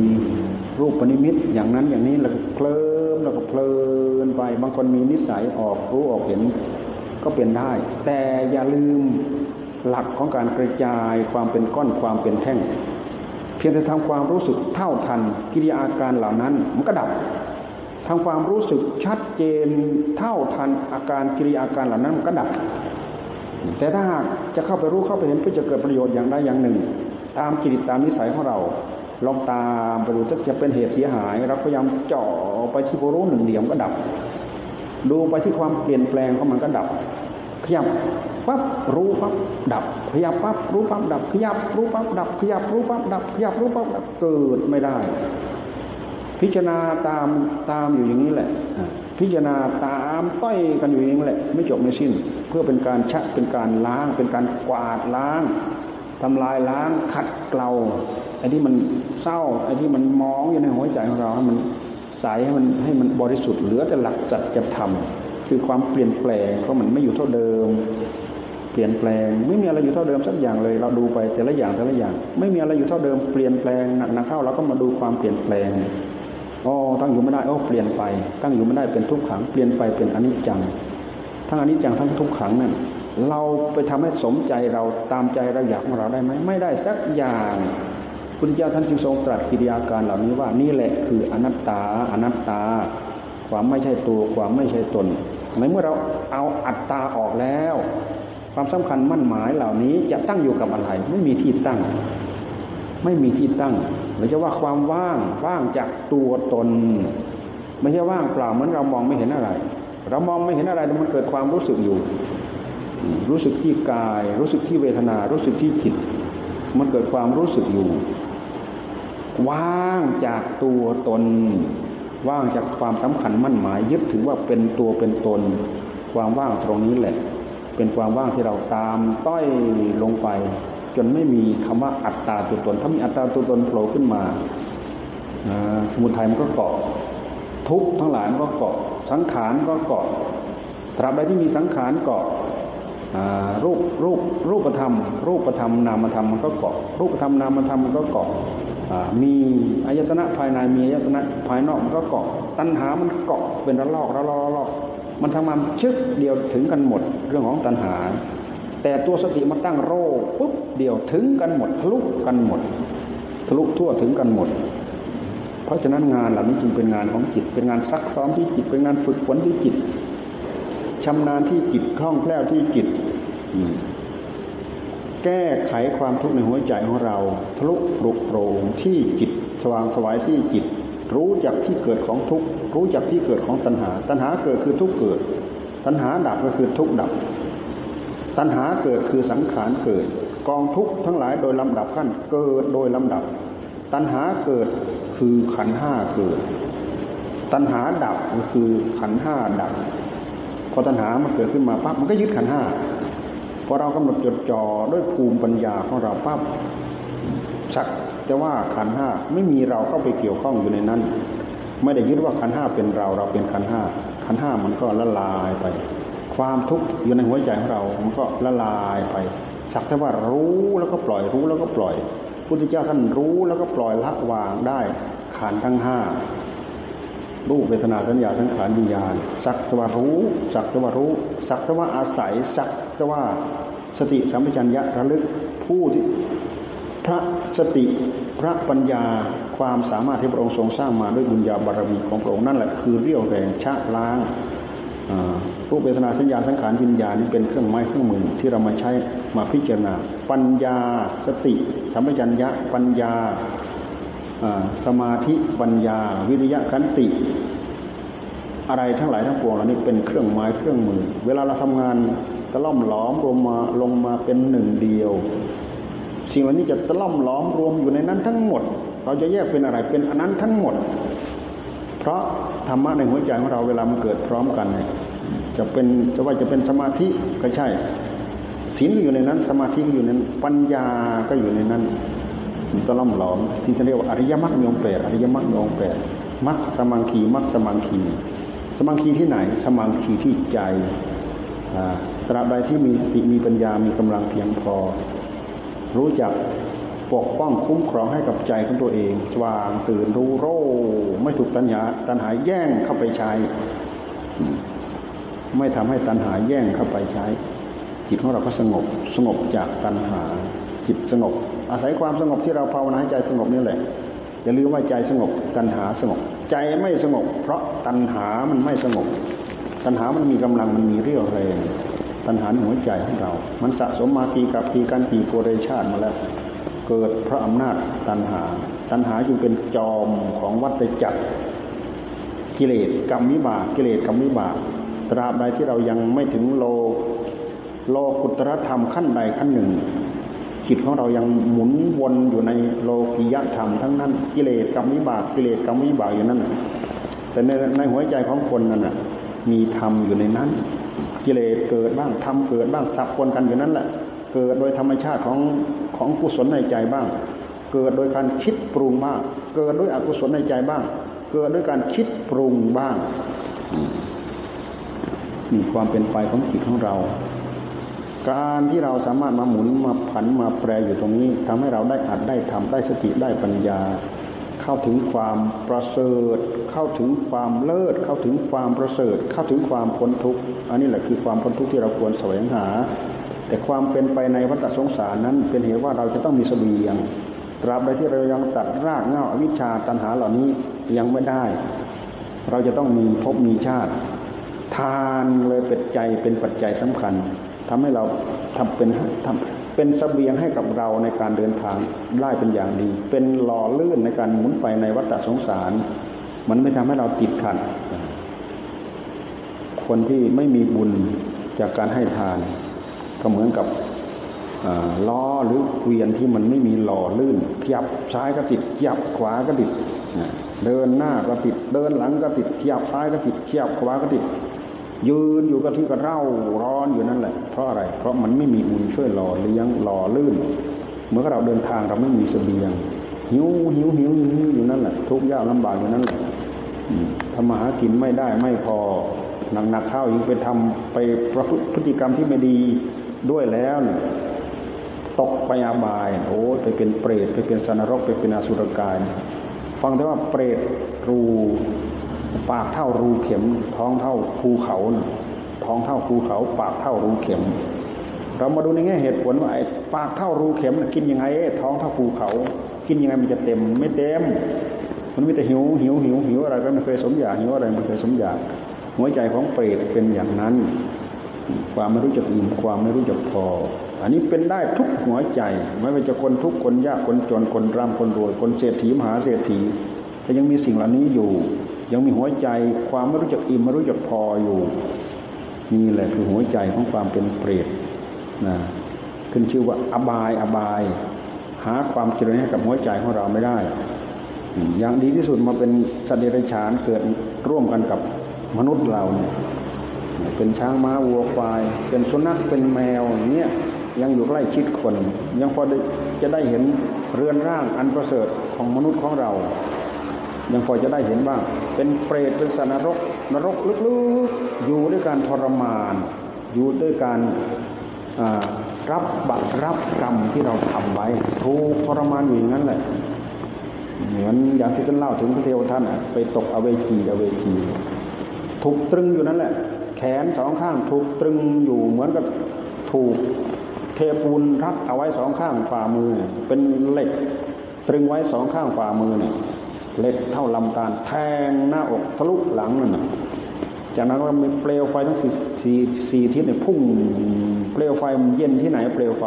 รูปปณิมิตอย่างนั้นอย่างนี้แล้วเคลิ้ มแล้วก็เพลินไป บางคนมีนิสัยออกรู้ออกเห็นก็เป็นได้ แต่อย่าลืมหลักของการกระจายความเป็นก้อนความเป็นแท่ง เพียงแต่ทำความรู้สึกเท่าทัน กิริยาอาการเหล่านั้นมันก็ดับทำความรู้สึกชัดเจนเท่าทันอาการกิริยาอาการเหล่านั้นมันก็ดับ แต่ถ้าหากจะเข้าไปรู้เข้าไปเห็นเพื่อจะเกิดประโยชน์อย่างใดอย่างหนึ่ง ตามกิริตามนิสัยของเรา ลองตามไปดูถ้าจะเป็นเหตุเสียหายเราพยายามเจาะไปที่ผู้รู้หนึ่งเดียวก็ดับ ดูไปที่ความเปลี่ยนแปลงของมันก็ดับ ขยับปั๊บรู้ปั๊บดับ ขยับปั๊บรู้ปั๊บดับ ขยับรู้ปั๊บดับ ขยับรู้ปั๊บดับ ขยับรู้ปั๊บดับเกิดไม่ได้ พิจารณาตามตามอยู่อย่างนี้แหละ พิจารณาตามต้อยกันอยู่อย่างนี้แหละ ไม่จบไม่สิ้น เพื่อเป็นการชะเป็นการล้าง เป็นการกวาดล้างทำลายล้างขัดเกลา ไอ้ที่มันเศร้าไอ้ที่มันมองอยู่ในหัวใจของเราให้มันใสให้มันให้มันบริสุทธิ์เหลือแต่หลักสัจธรรมคือความเปลี่ยนแปลงเพราะมันไม่อยู่เท่าเดิม เปลี่ยนแปลง ไม่มีอะไรอยู่เท่าเดิมสักอย่างเลย เราดูไปแต่ละอย่างแต่ละอย่าง ไม่มีอะไรอยู่เท่าเดิมเปลี่ยนแปลงหนักๆเข้าเราก็มาดูความเปลี่ยนแปลงอ๋อตั้งอยู่ไม่ได้อ๋อเปลี่ยนไป ตั้งอยู่ไม่ได้เป็นทุกขังเปลี่ยนไปเป็นอนิจจังทั้งอนิจจังทั้งทุกขังนั่นเราไปทำให้สมใจเราตามใจเราอยากของเราได้ไหมไม่ได้สักอย่าง พุทธเจ้าท่านจึงทรงตรัสกิริยาการเหล่านี้ว่านี่แหละคืออนัตตา อนัตตา ความไม่ใช่ตัวความไม่ใช่ตนในเมื่อเราเอาอัตตาออกแล้ว ความสำคัญมั่นหมายเหล่านี้จะตั้งอยู่กับอะไร ไม่มีที่ตั้ง ไม่มีที่ตั้งหรือจะว่าความว่างว่างจากตัวตน ไม่ใช่ว่างเปล่าเหมือนเรามองไม่เห็นอะไร เรามองไม่เห็นอะไรแต่มันเกิดความรู้สึกอยู่ รู้สึกที่กาย รู้สึกที่เวทนา รู้สึกที่จิตมันเกิดความรู้สึกอยู่ ว่างจากตัวตน ว่างจากความสำคัญมั่นหมายยึดถือว่าเป็นตัวเป็นตน ความว่างตรงนี้แหละ เป็นความว่างที่เราตามต้อยลงไป จนไม่มีคำว่าอัตตาตัวตน ถ้ามีอัตตาตัวตนโผล่ขึ้นมาสมุทัยมันก็เกาะทุกทั้งหลายก็เกาะสังขารก็เกาะตราบใดที่มีสังขารเกาะรูปรูปรูปธรรม รูปธรรมนามธรรมมันก็เกาะรูปธรรมนามธรรมมันก็เกาะ มีอายตนะภายในมีอายตนะภายนอกมันก็เกาะตัณหามันเกาะเป็นระลอกระลอกระลอกมันทำงานชึกเดียวถึงกันหมดเรื่องของตัณหา แต่ตัวสติมาตั้งโรปุ๊บเดียวถึงกันหมดทะลุกันหมดทะลุทั่วถึงกันหมด เพราะฉะนั้นงานเหล่านี้จึงเป็นงานของจิต เป็นงานซักซ้อมที่จิต เป็นงานฝึกฝนที่จิตชำนาญที่จิตคล่องแคล่วที่จิต แก้ไขความทุกข์ในหัวใจของเราทะลุปลุกโปร่งที่จิตสว่างสวายที่จิต รู้จักที่เกิดของทุกข์รู้จักที่เกิดของตัณหา ตัณหาเกิดคือทุกข์เกิด ตัณหาดับก็คือทุกข์ดับ ตัณหาเกิดคือสังขารเกิด กองทุกข์ทั้งหลายโดยลำดับขั้นเกิดโดยลำดับ ตัณหาเกิดคือขันห้าเกิด ตัณหาดับก็คือขันห้าดับพอตัณหามันเกิดขึ้นมาปั๊บมันก็ยึดขันห้า พอเรากำหนดจดจ่อด้วยภูมิปัญญาของเราปั๊บชักจะว่าขันห้าไม่มีเราเข้าไปเกี่ยวข้องอยู่ในนั้น ไม่ได้ยึดว่าขันห้าเป็นเราเราเป็นขันห้าขันห้ามันก็ละลายไป ความทุกข์อยู่ในหัวใจของเรา มันก็ละลายไป สักแต่ว่ารู้แล้วก็ปล่อยรู้แล้วก็ปล่อยพุทธเจ้าท่านรู้แล้วก็ปล่อยละวางได้ขันทั้งห้า รูปเวทนาสัญญาสังขารวิญญาณ สักตวารู้ สักตวารู้ สักตว่าอาศัย สักตว่าสติสัมปชัญญะระลึกผู้ที่พระสติพระปัญญาความสามารถที่พระองค์ทรงสร้างมาด้วยบุญญาบารมีของพระองค์นั่นแหละคือเรี่ยวแรงชะล้างรูปเวทนาสัญญาสังขารวิญญาณนี่เป็นเครื่องไม้เครื่องมือที่เรามาใช้มาพิจารณา ปัญญาสติสัมปชัญญะปัญญา สมาธิปัญญา วิริยะขันติ อะไรทั้งหลายทั้งปวงเหล่านี้เป็นเครื่องไม้เครื่องมือ เวลาเราทำงานตะล่อมหลอมรวมมาลงมาเป็นหนึ่งเดียวสิ่งเหล่านี้จะตะล่อมหลอมรวมอยู่ในนั้นทั้งหมด เราจะแยกเป็นอะไรเป็นอันนั้นทั้งหมด เพราะธรรมะในหัวใจของเราเวลามันเกิดพร้อมกัน จะเป็นจะว่าจะเป็นสมาธิก็ใช่ศีลก็อยู่ในนั้น สมาธิก็อยู่ในนั้นปัญญาก็อยู่ในนั้น มันตล่อมหลอมที่จะเรียกว่าอริยมรรคมีองค์แปดอริยมรรคมีองค์แปดมรรคสมังคีมรรคสมังคี สมังคีที่ไหน สมังคีที่ใจตราบใดที่มีสติมีปัญญามีกำลังเพียงพอ รู้จักปกป้องคุ้มครองให้กับใจของตัวเองสว่างตื่นรู้โรไม่ถูกตัณหาตัณหาแย่งเข้าไปใช้ ไม่ทำให้ตัณหาแย่งเข้าไปใช้ จิตของเราก็สงบสงบจากตัณหา จิตสงบ อาศัยความสงบที่เราภาวนาให้ใจสงบนี่แหละอย่าลืมว่าใจสงบตัณหาสงบ ใจไม่สงบ เพราะตัณหามันไม่สงบ ตัณหามันมีกำลังมันมีเรี่ยวแรงตัณหาในหัวใจของเรา มันสะสมมาปีกับปีกันปีโกเรชาติมาแล้ว เกิดพระอำนาจตัณหา ตัณหาจึงเป็นจอมของวัฏจักร กิเลสกรรมวิบากกิเลสกรรมวิบาก ตราบใดที่เรายังไม่ถึงโลโลกุตรธรรมขั้นใดขั้นหนึ่ง จิตของเรายังหมุนวนอยู่ในโลกิยธรรมทั้งนั้นกิเลสกรรมวิบากกิเลสกรรมวิบากอยู่นั่นแต่ในในหัวใจของคนนั่นน่ะมีธรรมอยู่ในนั้น กิเลสเกิดบ้างธรรมเกิดบ้างสับคนกันอยู่นั่นแหละ เกิดโดยธรรมชาติของของกุศลในใจบ้าง เกิดโดยการคิดปรุงบ้าง เกิดด้วยอกุศลในใจบ้าง เกิดด้วยการคิดปรุงบ้างนี่ความเป็นไปของจิตของเรา การที่เราสามารถมาหมุนมาผันมาแปรอยู่ตรงนี้ทำให้เราได้อัดได้ทำได้สติได้ปัญญา เข้าถึงความประเสริฐ เข้าถึงความเลิศ เข้าถึงความประเสริฐ เข้าถึงความพ้นทุกข์อันนี้แหละคือความพ้นทุกข์ที่เราควรแสวงหา แต่ความเป็นไปในวัฏสงสารนั้น เป็นเหตุว่าเราจะต้องมีสบียงตราบใดที่เรายังตัดรากเง้าอวิชชาตัณหาเหล่านี้ยังไม่ได้ เราจะต้องมีภพมีชาติ ทานเลยเป็นใจเป็นปัจจัยสำคัญ ทำให้เราทำเป็นทำเป็นสเสบียงให้กับเราในการเดินทางได้เป็นอย่างดี เป็นหล่อลื่นในการหมุนไปในวัฏสงสาร มันไม่ทำให้เราติดขัด คนที่ไม่มีบุญจากการให้ทาน ก็เหมือนกับล้อหรือเกวียนที่มันไม่มีหล่อลื่นขยับซ้ายก็ติดขยับขวาก็ติดเดินหน้าก็ติด เดินหลังก็ติดขยับซ้ายก็ติดขยับขวาก็ติด ยืนอยู่กับที่ก็เร่าร้อนอยู่นั่นแหละ เพราะอะไร เพราะมันไม่มีอุ่นช่วยหล่อเลี้ยงหล่อลื่น เมื่อเราเดินทางเราไม่มีเสบียง หิวหิวหิวหิวอยู่นั่นแหละ ทุกข์ยากลำบากอยู่นั่นแหละทำมาหากินไม่ได้ไม่พอหนักๆเข้ายิ่งไปทำไปประพฤติพฤติกรรมที่ไม่ดีด้วยแล้วเนี่ยตกไปอาบายโอ้ไปเป็นเปรตไปเป็นสนรกไปเป็นอสุรกาย ฟังได้ว่าเปรตรู ปากเท่ารูเข็ม ท้องเท่าภูเขา ท้องเท่าภูเขา ปากเท่ารูเข็ม เรามาดูในแง่เหตุผลว่าไอ้ปากเท่ารูเข็มกินยังไงท้องเท่าภูเขา กินยังไงมันจะเต็ม ไม่เต็ม มันมีแต่หิวหิวหิวหิวอะไรก็ไม่เคยสมอยากหิวอะไรไม่เคยสมอยากหัวใจของเปรตเป็นอย่างนั้น ความไม่รู้จักอิ่มความไม่รู้จักพอ อันนี้เป็นได้ทุกหัวใจ ไม่ว่าจะคนทุกคนยากคนจนคนร่ำคนรวยคนเศรษฐีมหาเศรษฐีแต่ยังมีสิ่งเหล่านี้อยู่ ยังมีหัวใจความไม่รู้จักอิ่มไม่รู้จักพออยู่นี่แหละคือหัวใจของความเป็นเปรตนะขึ้นชื่อว่าอบายอบาย หาความเจริญให้กับหัวใจของเราไม่ได้ อย่างดีที่สุดมาเป็นสัตว์เดรัจฉานเกิดร่วมกันกับมนุษย์เราเนี่ยเป็นช้างม้าวัวควาย เป็นสุนัขเป็นแมวเงี้ยยังอยู่ใกล้ชิดคน ยังพอจะได้เห็นเรือนร่างอันประเสริฐของมนุษย์ของเรา ยังพอจะได้เห็นบ้าง เป็นเปรตเป็นสนรก นรกลึกๆอยู่ด้วยการทรมาน อยู่ด้วยการรับบัตรรับกรรมที่เราทำไว้ถูกทรมานอยู่อย่างนั้นแหละเหมือนอย่างที่ท่านเล่าถึงพระเทวท่านไปตกอเวจีอเวจีถูกตรึงอยู่นั่นแหละ แขนสองข้างถูกตรึงอยู่เหมือนกับถูกเทปูนทับเอาไว้สองข้างฝ่ามือ เป็นเหล็กตรึงไว้สองข้างฝ่ามือเนี่ย เล็กเท่าลำตาลแทงหน้าอกทะลุหลังนั่นจากนั้นก็มีเปลวไฟทั้งสี่สี่สี่ทิศเนี่ยพุ่งเปลวไฟมันเย็นที่ไหน เปลวไฟ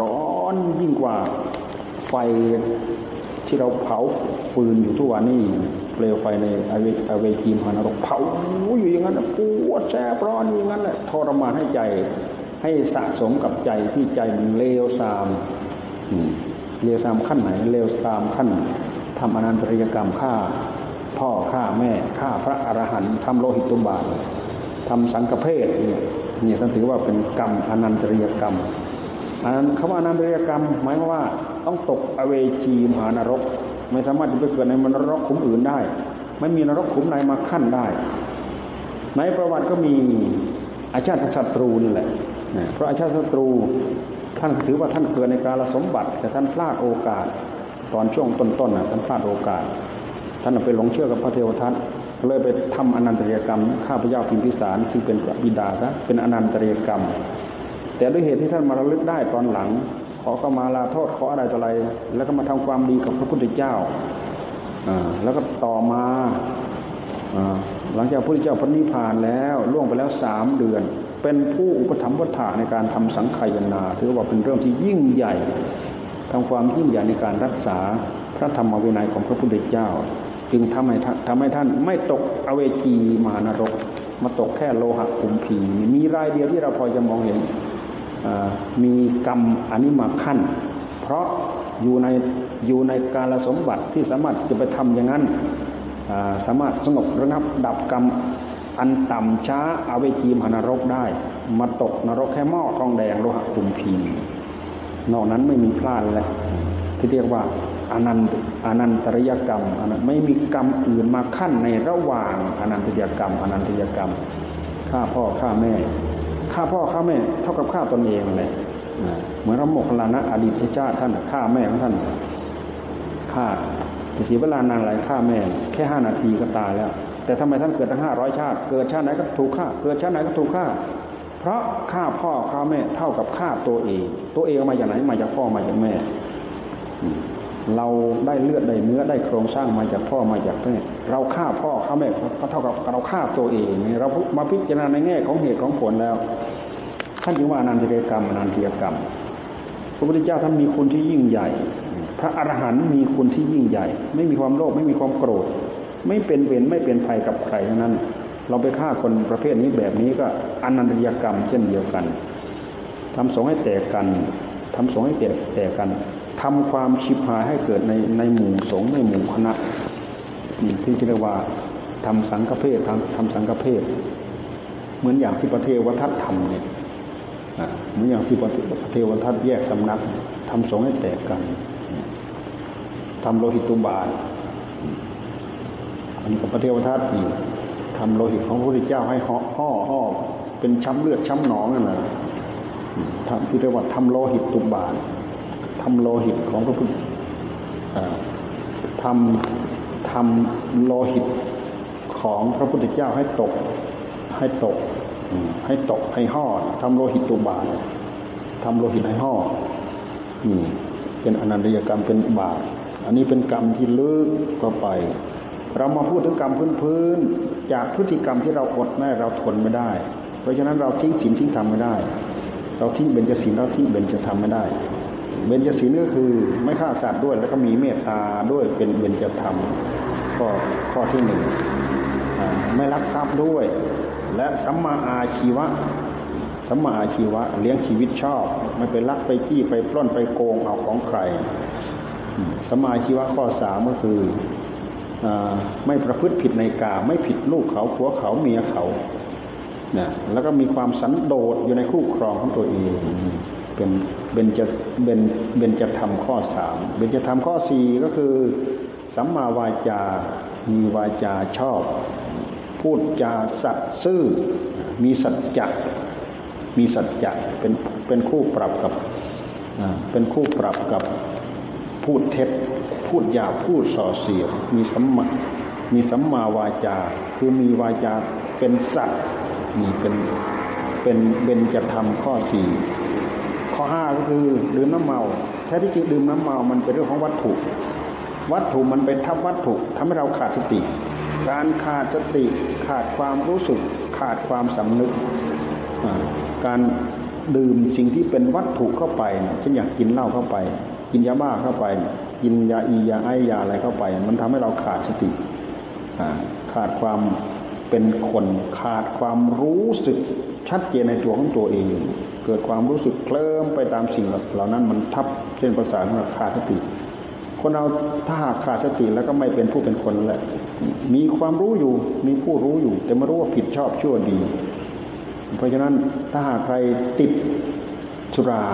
ร้อนยิ่งกว่าไฟที่เราเผาฟืนอยู่ทุกวันนี้เปลวไฟในอเวอเวจีมหานรกเผาอยู่อย่างนั้นปวดแสบร้อนอยู่อย่างนั้นแหละทรมานให้ใจให้สะสมกับใจที่ใจมันเลวทรามเลวทรามขั้นไหนเลวทรามขั้น ทำอนันตริยกรรมฆ่าพ่อฆ่าแม่ฆ่าพระอรหันต์ทำโลหิตตุบาททำสังฆเพศเนี่ยเนี่ยท่านถือว่าเป็นกรรมอนันตริยกรรมอันนั้นคำว่าอนันตริยกรรม หมายว่าต้องตกอเวจีมหานรก ไม่สามารถจะไปเกิดในมนรกขุมอื่นได้ ไม่มีนรกขุมไหนมาขั้นได้ ในประวัติก็มีอาชาติศัตรูนี่แหละเพราะอาชาติศัตรูท่านถือว่าท่านเกิดในการสมบัติ แต่ท่านพลาดโอกาส ตอนช่วงต้นๆนะท่านพลาดโอกาส ท่านไปหลงเชื่อกับพระเทวทัตเลยไปทำอนันตริยกรรมฆ่าพระเจ้าพิมพิสารซึ่งเป็นบิดาซะเป็นอนันตริยกรรม แต่ด้วยเหตุที่ท่านมาระลึกได้ตอนหลัง ขอเข้ามาลาโทษขออะไรต่ออะไร แล้วก็มาทำความดีกับพระพุทธเจ้าแล้วก็ต่อมาหลังจากพระพุทธเจ้าพระนิพพานแล้วล่วงไปแล้วสามเดือน เป็นผู้อุปถัมภ์วัฏฐาในการทำสังขยนา ถือว่าเป็นเรื่องที่ยิ่งใหญ่ ทำความยิ่งใหญ่ในการรักษาพระธรรมวินัยของพระพุทธเจ้า จึงทำให้ทำให้ท่านไม่ตกอเวจีมานรก มาตกแค่โลหะขุมผีมีรายเดียวที่เราพอจะมองเห็นมีกรรมอันนี้มาขั้น เพราะอยู่ในอยู่ในการสมบัติที่สามารถจะไปทำอย่างนั้นสามารถสงบระงับดับกรรมอันต่ำช้าอาไปจีมหนรกได้ มาตกนรกแค่หม้อทองแดงโลหะคุมพี นอกนั้นไม่มีพลาดเลยที่เรียกว่าอนันต์อนันตริยกรรมอนันไม่มีกรรมอื่นมาขั้นในระหว่างอนันตริยกรรม อนันตริยกรรมฆ่าพ่อฆ่าแม่ฆ่าพ่อฆ่าแม่ เท่ากับฆ่าตนเองเลยเหมือนระโมกลานะอดีตชาติท่านฆ่าแม่ของท่านฆ่าจะเสียเวลานานหลายฆ่าแม่ แค่ห้านาทีก็ตายแล้ว แต่ทำไมท่านเกิดตั้งห้าร้อยชาติ เกิดชาติไหนก็ถูกฆ่า เกิดชาติไหนก็ถูกฆ่า ราะฆ่าพ่อฆ่าแม่เท่ากับฆ่าตัวเอง ตัวเองมาจากไหนมาจากพ่อมาจากแม่ เราได้เลือดได้เนื้อได้โครงสร้างมาจากพ่อมาจากแม่เราฆ่าพ่อฆ่าแม่ก็เท่ากับเราฆ่าตัวเอง เรามาพิจารณาในแง่ของเหตุของผลแล้วท่านจึงว่าอนันตกรรมอนันตกรรม พระพุทธเจ้าท่านมีคุณที่ยิ่งใหญ่ พระอรหันต์มีคุณที่ยิ่งใหญ่ ไม่มีความโลภไม่มีความโกรธ ไม่เป็นเวรไม่เป็นภัยกับใครทั้งนั้น เราไปฆ่าคนประเภทนี้แบบนี้ก็อนันตยกรรมเช่นเดียวกันทำสงให้แตกกันทำสงให้แตกแตกกันทำความชิบหายให้เกิดในในหมู่สงในหมู่คณะที่เรียกว่าทำสังฆเพศทำทำสังฆเพศเหมือนอย่างที่ประเทวทัตทำเนี่ยเหมือนอย่างที่ประเทวทัตแยกสำนักทำสงให้แตกกันทำโลหิตุบาทอันนี้กับพระเทวทัตอีก ทำโลหิตของพระพุทธเจ้าให้ห่อห่อห่อเป็นช้ำเลือดช้ำหนองนั่นแหละทำที่เรียกว่าทำโลหิตตุบาททำโลหิตของพระพุทธทำทำโลหิตของพระพุทธเจ้าให้ตก ให้ตก ให้ตกให้ห่อทำโลหิตตุบาททำโลหิตให้ห่อเป็นอนันตยกรรมเป็นบาปอันนี้เป็นกรรมที่ลึกก็ไป เรามาพูดถึงกรรมพื้นๆจากพฤติกรรมที่เราอดแม่เราทนไม่ได้ เพราะฉะนั้นเราทิ้งศีลทิ้งธรรมไม่ได้ เราทิ้งเบญจศีลเราทิ้งเบญจธรรมไม่ได้ เบญจศีลก็คือไม่ฆ่าสัตว์ด้วยแล้วก็มีเมตตาด้วยเป็นเบญจธรรมข้อข้อที่หนึ่งไม่ลักทรัพย์ด้วย และสัมมาอาชีวะสัมมาอาชีวะเลี้ยงชีวิตชอบ ไม่ไปลักไปจี้ไปปล้นไปโกงเอาของใครสัมมาอาชีวะข้อสามก็คือ ไม่ประพฤติผิดในกาไม่ผิดลูกเขาผัวเขาเมียเขาเนี่ยแล้วก็มีความสันโดษอยู่ในคู่ครองของตัวเองเป็นเบญจะเบญเบญจะทำข้อสามเบญจะทำข้อสี่ก็คือสัมมาวาจา มีวาจาชอบ พูดจาสัตย์ซื่อ มีสัจจะมีสัจจะเป็นเป็นคู่ปรับกับเป็นคู่ปรับกับพูดเท็จ พูดหยาพูดส่อเสียดมีสัมมามีสัมมาวาจา คือมีวาจาเป็นสัตว์มีเป็นเป็นเบญจะทำข้อสี่ข้อห้าก็คือดื่มน้ำเมาแท้ที่จริงดื่มน้ำเมามันเป็นเรื่องของวัตถุ วัตถุมันไปทับวัตถุทำให้เราขาดสติ การขาดสติขาดความรู้สึกขาดความสำนึก การดื่มสิ่งที่เป็นวัตถุเข้าไปเช่นอยากกินเหล้าเข้าไป กินยาบ้าเข้าไป กินยาอียาไอยาอะไรเข้าไป มันทำให้เราขาดสติขาดความเป็นคนขาดความรู้สึกชัดเจนในตัวของตัวเอง เกิดความรู้สึกเคลิ้มไปตามสิ่งเหล่านั้นมันทับเช่นภาษาของเราขาดสติ คนเราถ้าหากขาดสติแล้วก็ไม่เป็นผู้เป็นคนแหละ มีความรู้อยู่มีผู้รู้อยู่ แต่ไม่รู้ว่าผิดชอบชั่วดี เพราะฉะนั้นถ้าหากใครติดสุรา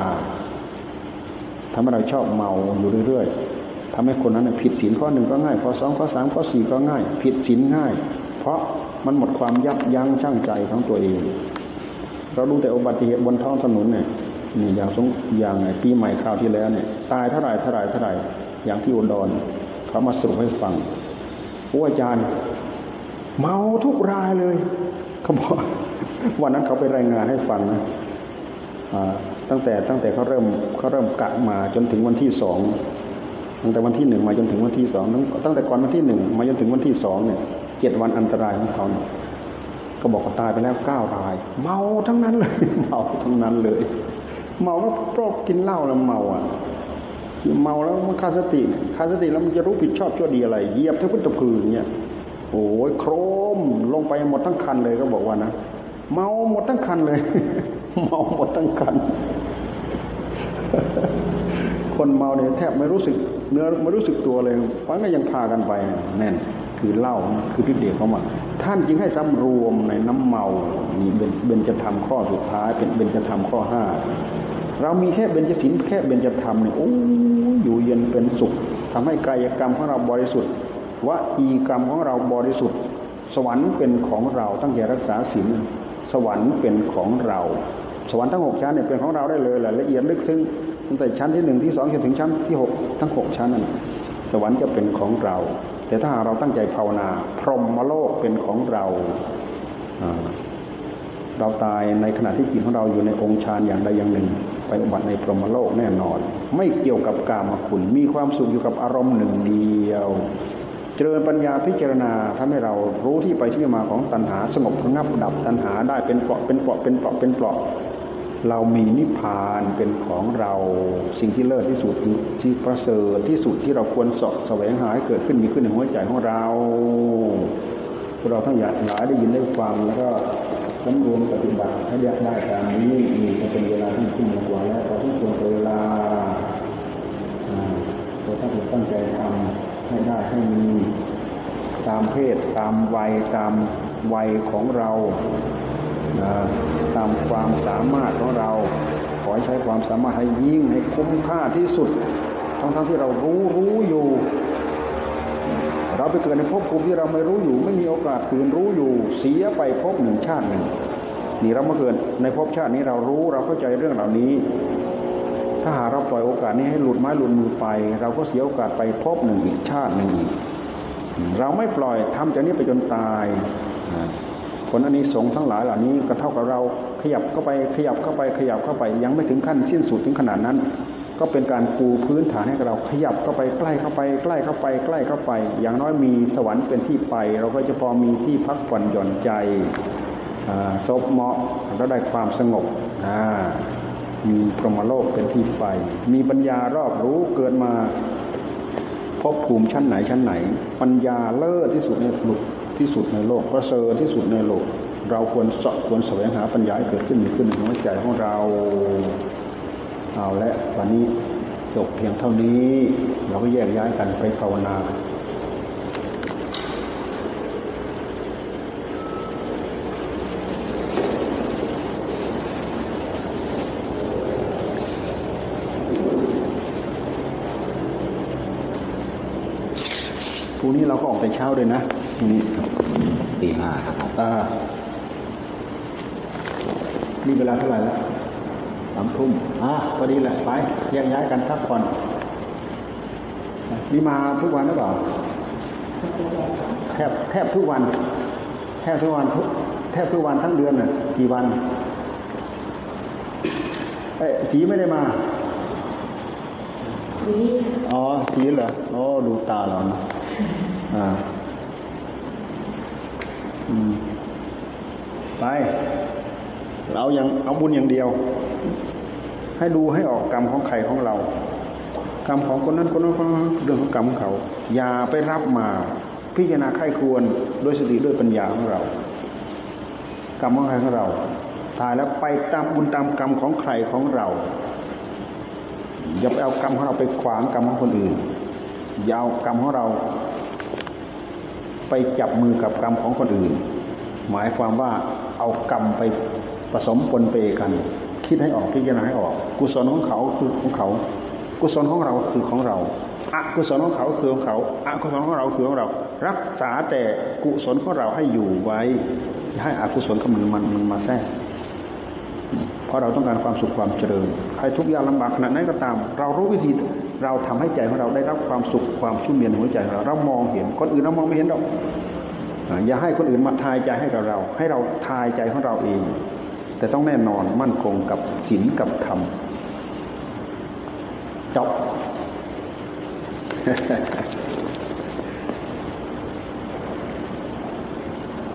ทำให้เราชอบเมาอยู่เรื่อยๆทำให้คนนั้นผิดศีลข้อหนึ่งก็ง่ายข้อสองข้อสามข้อสี่ก็ง่าย ผิดศีลง่าย เพราะมันหมดความยับยั้งชั่งใจของตัวเอง เราดูแต่อุบัติเหตุบนท้องถนนเนี่ยนี่อย่างสงอย่างไงปีใหม่คราวที่แล้วเนี่ย ตายเท่าไหร่เท่าไหร่เท่าไหร่อย่างที่อุดรเขามาสรุปให้ฟังผู้อาจารย์ เมาทุกรายเลยเขาบอกวันนั้นเขาไปรายงานให้ฟังนะ ตั้งแต่ตั้งแต่เขาเริ่มเขาเริ่มกะมาจนถึงวันที่สองตั้งแต่วันที่หนึ่งมาจนถึงวันที่สองตั้งแต่ก่อนวันที่หนึ่งมาจนถึงวันที่สองเนี่ยเจ็ดวันอันตรายของเขาเก็บอกว่าตายไปแล้วเก้าราย เมาทั้งนั้นเลย เมาทั้งนั้นเลย เมาก็เพราะกินเหล้าแล้วเมาอะเมาแล้วมันขาดสติขาดสติแล้วมันจะรู้ผิดชอบชั่วดีอะไรเหยียบทั้งพุทธพืนเนี่ยโอ้ยโครมลงไปหมดทั้งคันเลยก็บอกว่านะเมาหมดทั้งคันเลย เมาหมดทั้งคัน คนเมาเนี่ยแทบไม่รู้สึก เนื้อไม่รู้สึกตัวเลยฟังก็ยังพากันไปแน่นคือเหล้าคือพิษเดียเขามาท่านจึงให้สำรวมในน้ำเมานี่เป็นเบญจะทำข้อสุดท้าย เป็นเบญจะทำข้อห้าเรามีแค่เบญจศีลแค่เบญจะทำเนี่ยโอ้อยู่เย็นเป็นสุขทำให้กายกรรมของเราบริสุทธิ์วจีกรรมของเราบริสุทธิ์ สวรรค์เป็นของเราตั้งใจรักษาศีลสวรรค์เป็นของเรา สวรรค์ทั้งหกชั้นเนี่ยเป็นของเราได้เลยแหละละเอียดลึกซึ้งตั้งแต่ชั้นที่หนึ่งที่สองจนถึงชั้นที่หกทั้งหกชั้นนั่นสวรรค์จะเป็นของเรา แต่ถ้าเราตั้งใจภาวนา พรหมโลกเป็นของเราเราตายในขณะที่จิตของเราอยู่ในองค์ฌานอย่างใดอย่างหนึ่ง ไปอุบัติในพรหมโลกแน่นอน ไม่เกี่ยวกับกามคุณมีความสุขอยู่กับอารมณ์หนึ่งเดียว เจริญปัญญาพิจารณาทำให้เรารู้ที่ไปที่มาของตัณหาสงบระงับดับตัณหาได้เป็นเปราะเป็นเปราะเป็นเปราะเป็นเปราะ เรามีนิพพานเป็นของเราสิ่งที่เลิศที่สุดที่ประเสริฐที่สุดที่เราควรสอบแสวงหาให้เกิดขึ้นมีขึ้นในหัวใจของเราเราทั้งหลายได้ยินได้ฟังแล้วก็สำรวมปฏิบัติให้ได้ได้ตามนี้มีเป็นเวลาที่ขึ้นมากว่าแล้วเราต้องควรเวลาเราต้องตั้งใจทำให้ได้ให้มีตามเพศตามวัยตามวัยของเรา ตามความสามารถของเรา ขอใช้ความสามารถให้ยิ่งให้คุ้มค่าที่สุด ทั้งทั้งที่เรารู้รู้อยู่ เราไปเกิดในภพภูมิที่เราไม่รู้อยู่ ไม่มีโอกาสตื่นรู้อยู่ เสียไปภพหนึ่งชาติหนึ่งนี่เรามาเกิดในภพชาตินี้เรารู้เราเข้าใจเรื่องเหล่านี้ ถ้าหากเราปล่อยโอกาสนี้ให้หลุดไม้หลุดมือไป เราก็เสียโอกาสไปภพหนึ่งอีกชาติหนึ่งอีกเราไม่ปล่อยทำจากนี้ไปจนตาย ผลอันนี้สงทั้งหลายเหล่านี้ก็เท่ากับเราขยับเข้าไปขยับเข้าไปขยับเข้าไป ยังไม่ถึงขั้นสิ้นสุดถึงขนาดนั้น ก็เป็นการปูพื้นฐานให้เราขยับเข้าไปใกล้เข้าไป ใกล้เข้าไป ใกล้เข้าไป อย่างน้อยมีสวรรค์เป็นที่ไป เราก็จะพอมีที่พักผ่อนหย่อนใจซบเหมาะแล้วได้ความสงบมีพรหมโลกเป็นที่ไป มีปัญญารอบรู้เกิดมา พบภูมิชั้นไหนชั้นไหน ปัญญาเลิศที่สุดในหลุดที่สุดในโลกประเสริฐที่สุดในโลก เราควรสะควรแสวงหาปัญญาให้เกิดขึ้นขึ้นในหัวใจของเราเอาละวันนี้จบเพียงเท่านี้ เราก็แยกย้ายกันไปภาวนา พรุ่งนี้เราก็ออกแต่เช้าเลยนะพรุ่งนี้ตีห้าครับอ่านี่เวลาเท่าไหร่แล้วสามทุ่มอ่าพอดีแหละไปแยกย้ายกันพักผ่อนนี่มาทุกวันหรือเปล่าแทบแทบทุกวัน แทบทุกวันแทบทุกวันทั้งเดือนน่ะกี่วันเอ้สีไม่ได้มาอ๋อสีเหรออ๋อดูตาเรานะ อ่าไป เรายังเอาบุญอย่างเดียว ให้ดูให้ออกกรรมของใครของเรา กรรมของคนนั้นคนนั้นคนนั้นเรื่องของกรรมของเขา อย่าไปรับมา พิจารณาไข้ควรด้วยสติด้วยปัญญาของเรา กรรมของใครของเราตายแล้วไปตามบุญตามกรรมของใครของเรา อย่าไปเอากรรมของเราไปขวางกรรมของคนอื่นอย่าเอากรรมของเรา ไปจับมือกับกรรมของคนอื่น หมายความว่าเอากรรมไปผสมปนเปกัน คิดให้ออกพิจารณาให้ออก กุศลของเขาคือของเขา กุศลของเราคือของเราอกุศลของเขาคือของเขาอกุศลของเราคือของเรา รักษาแต่กุศลของเราให้อยู่ไว้ให้อกุศลมันมันมันมาแทรกเพราะเราต้องการความสุขความเจริญใครทุกข์ยากลำบากขนาดไหนก็ตาม เรารู้วิธี เราทำให้ใจของเราได้รับความสุขความชุ่มเย็นหัวใจเราเรามองเห็นคนอื่นเรามองไม่เห็นหรอกอย่าให้คนอื่นมาทายใจให้เราเรา ให้เราทายใจของเราเอง แต่ต้องแน่นอนมั่นคงกับศีลกับธรรมจบ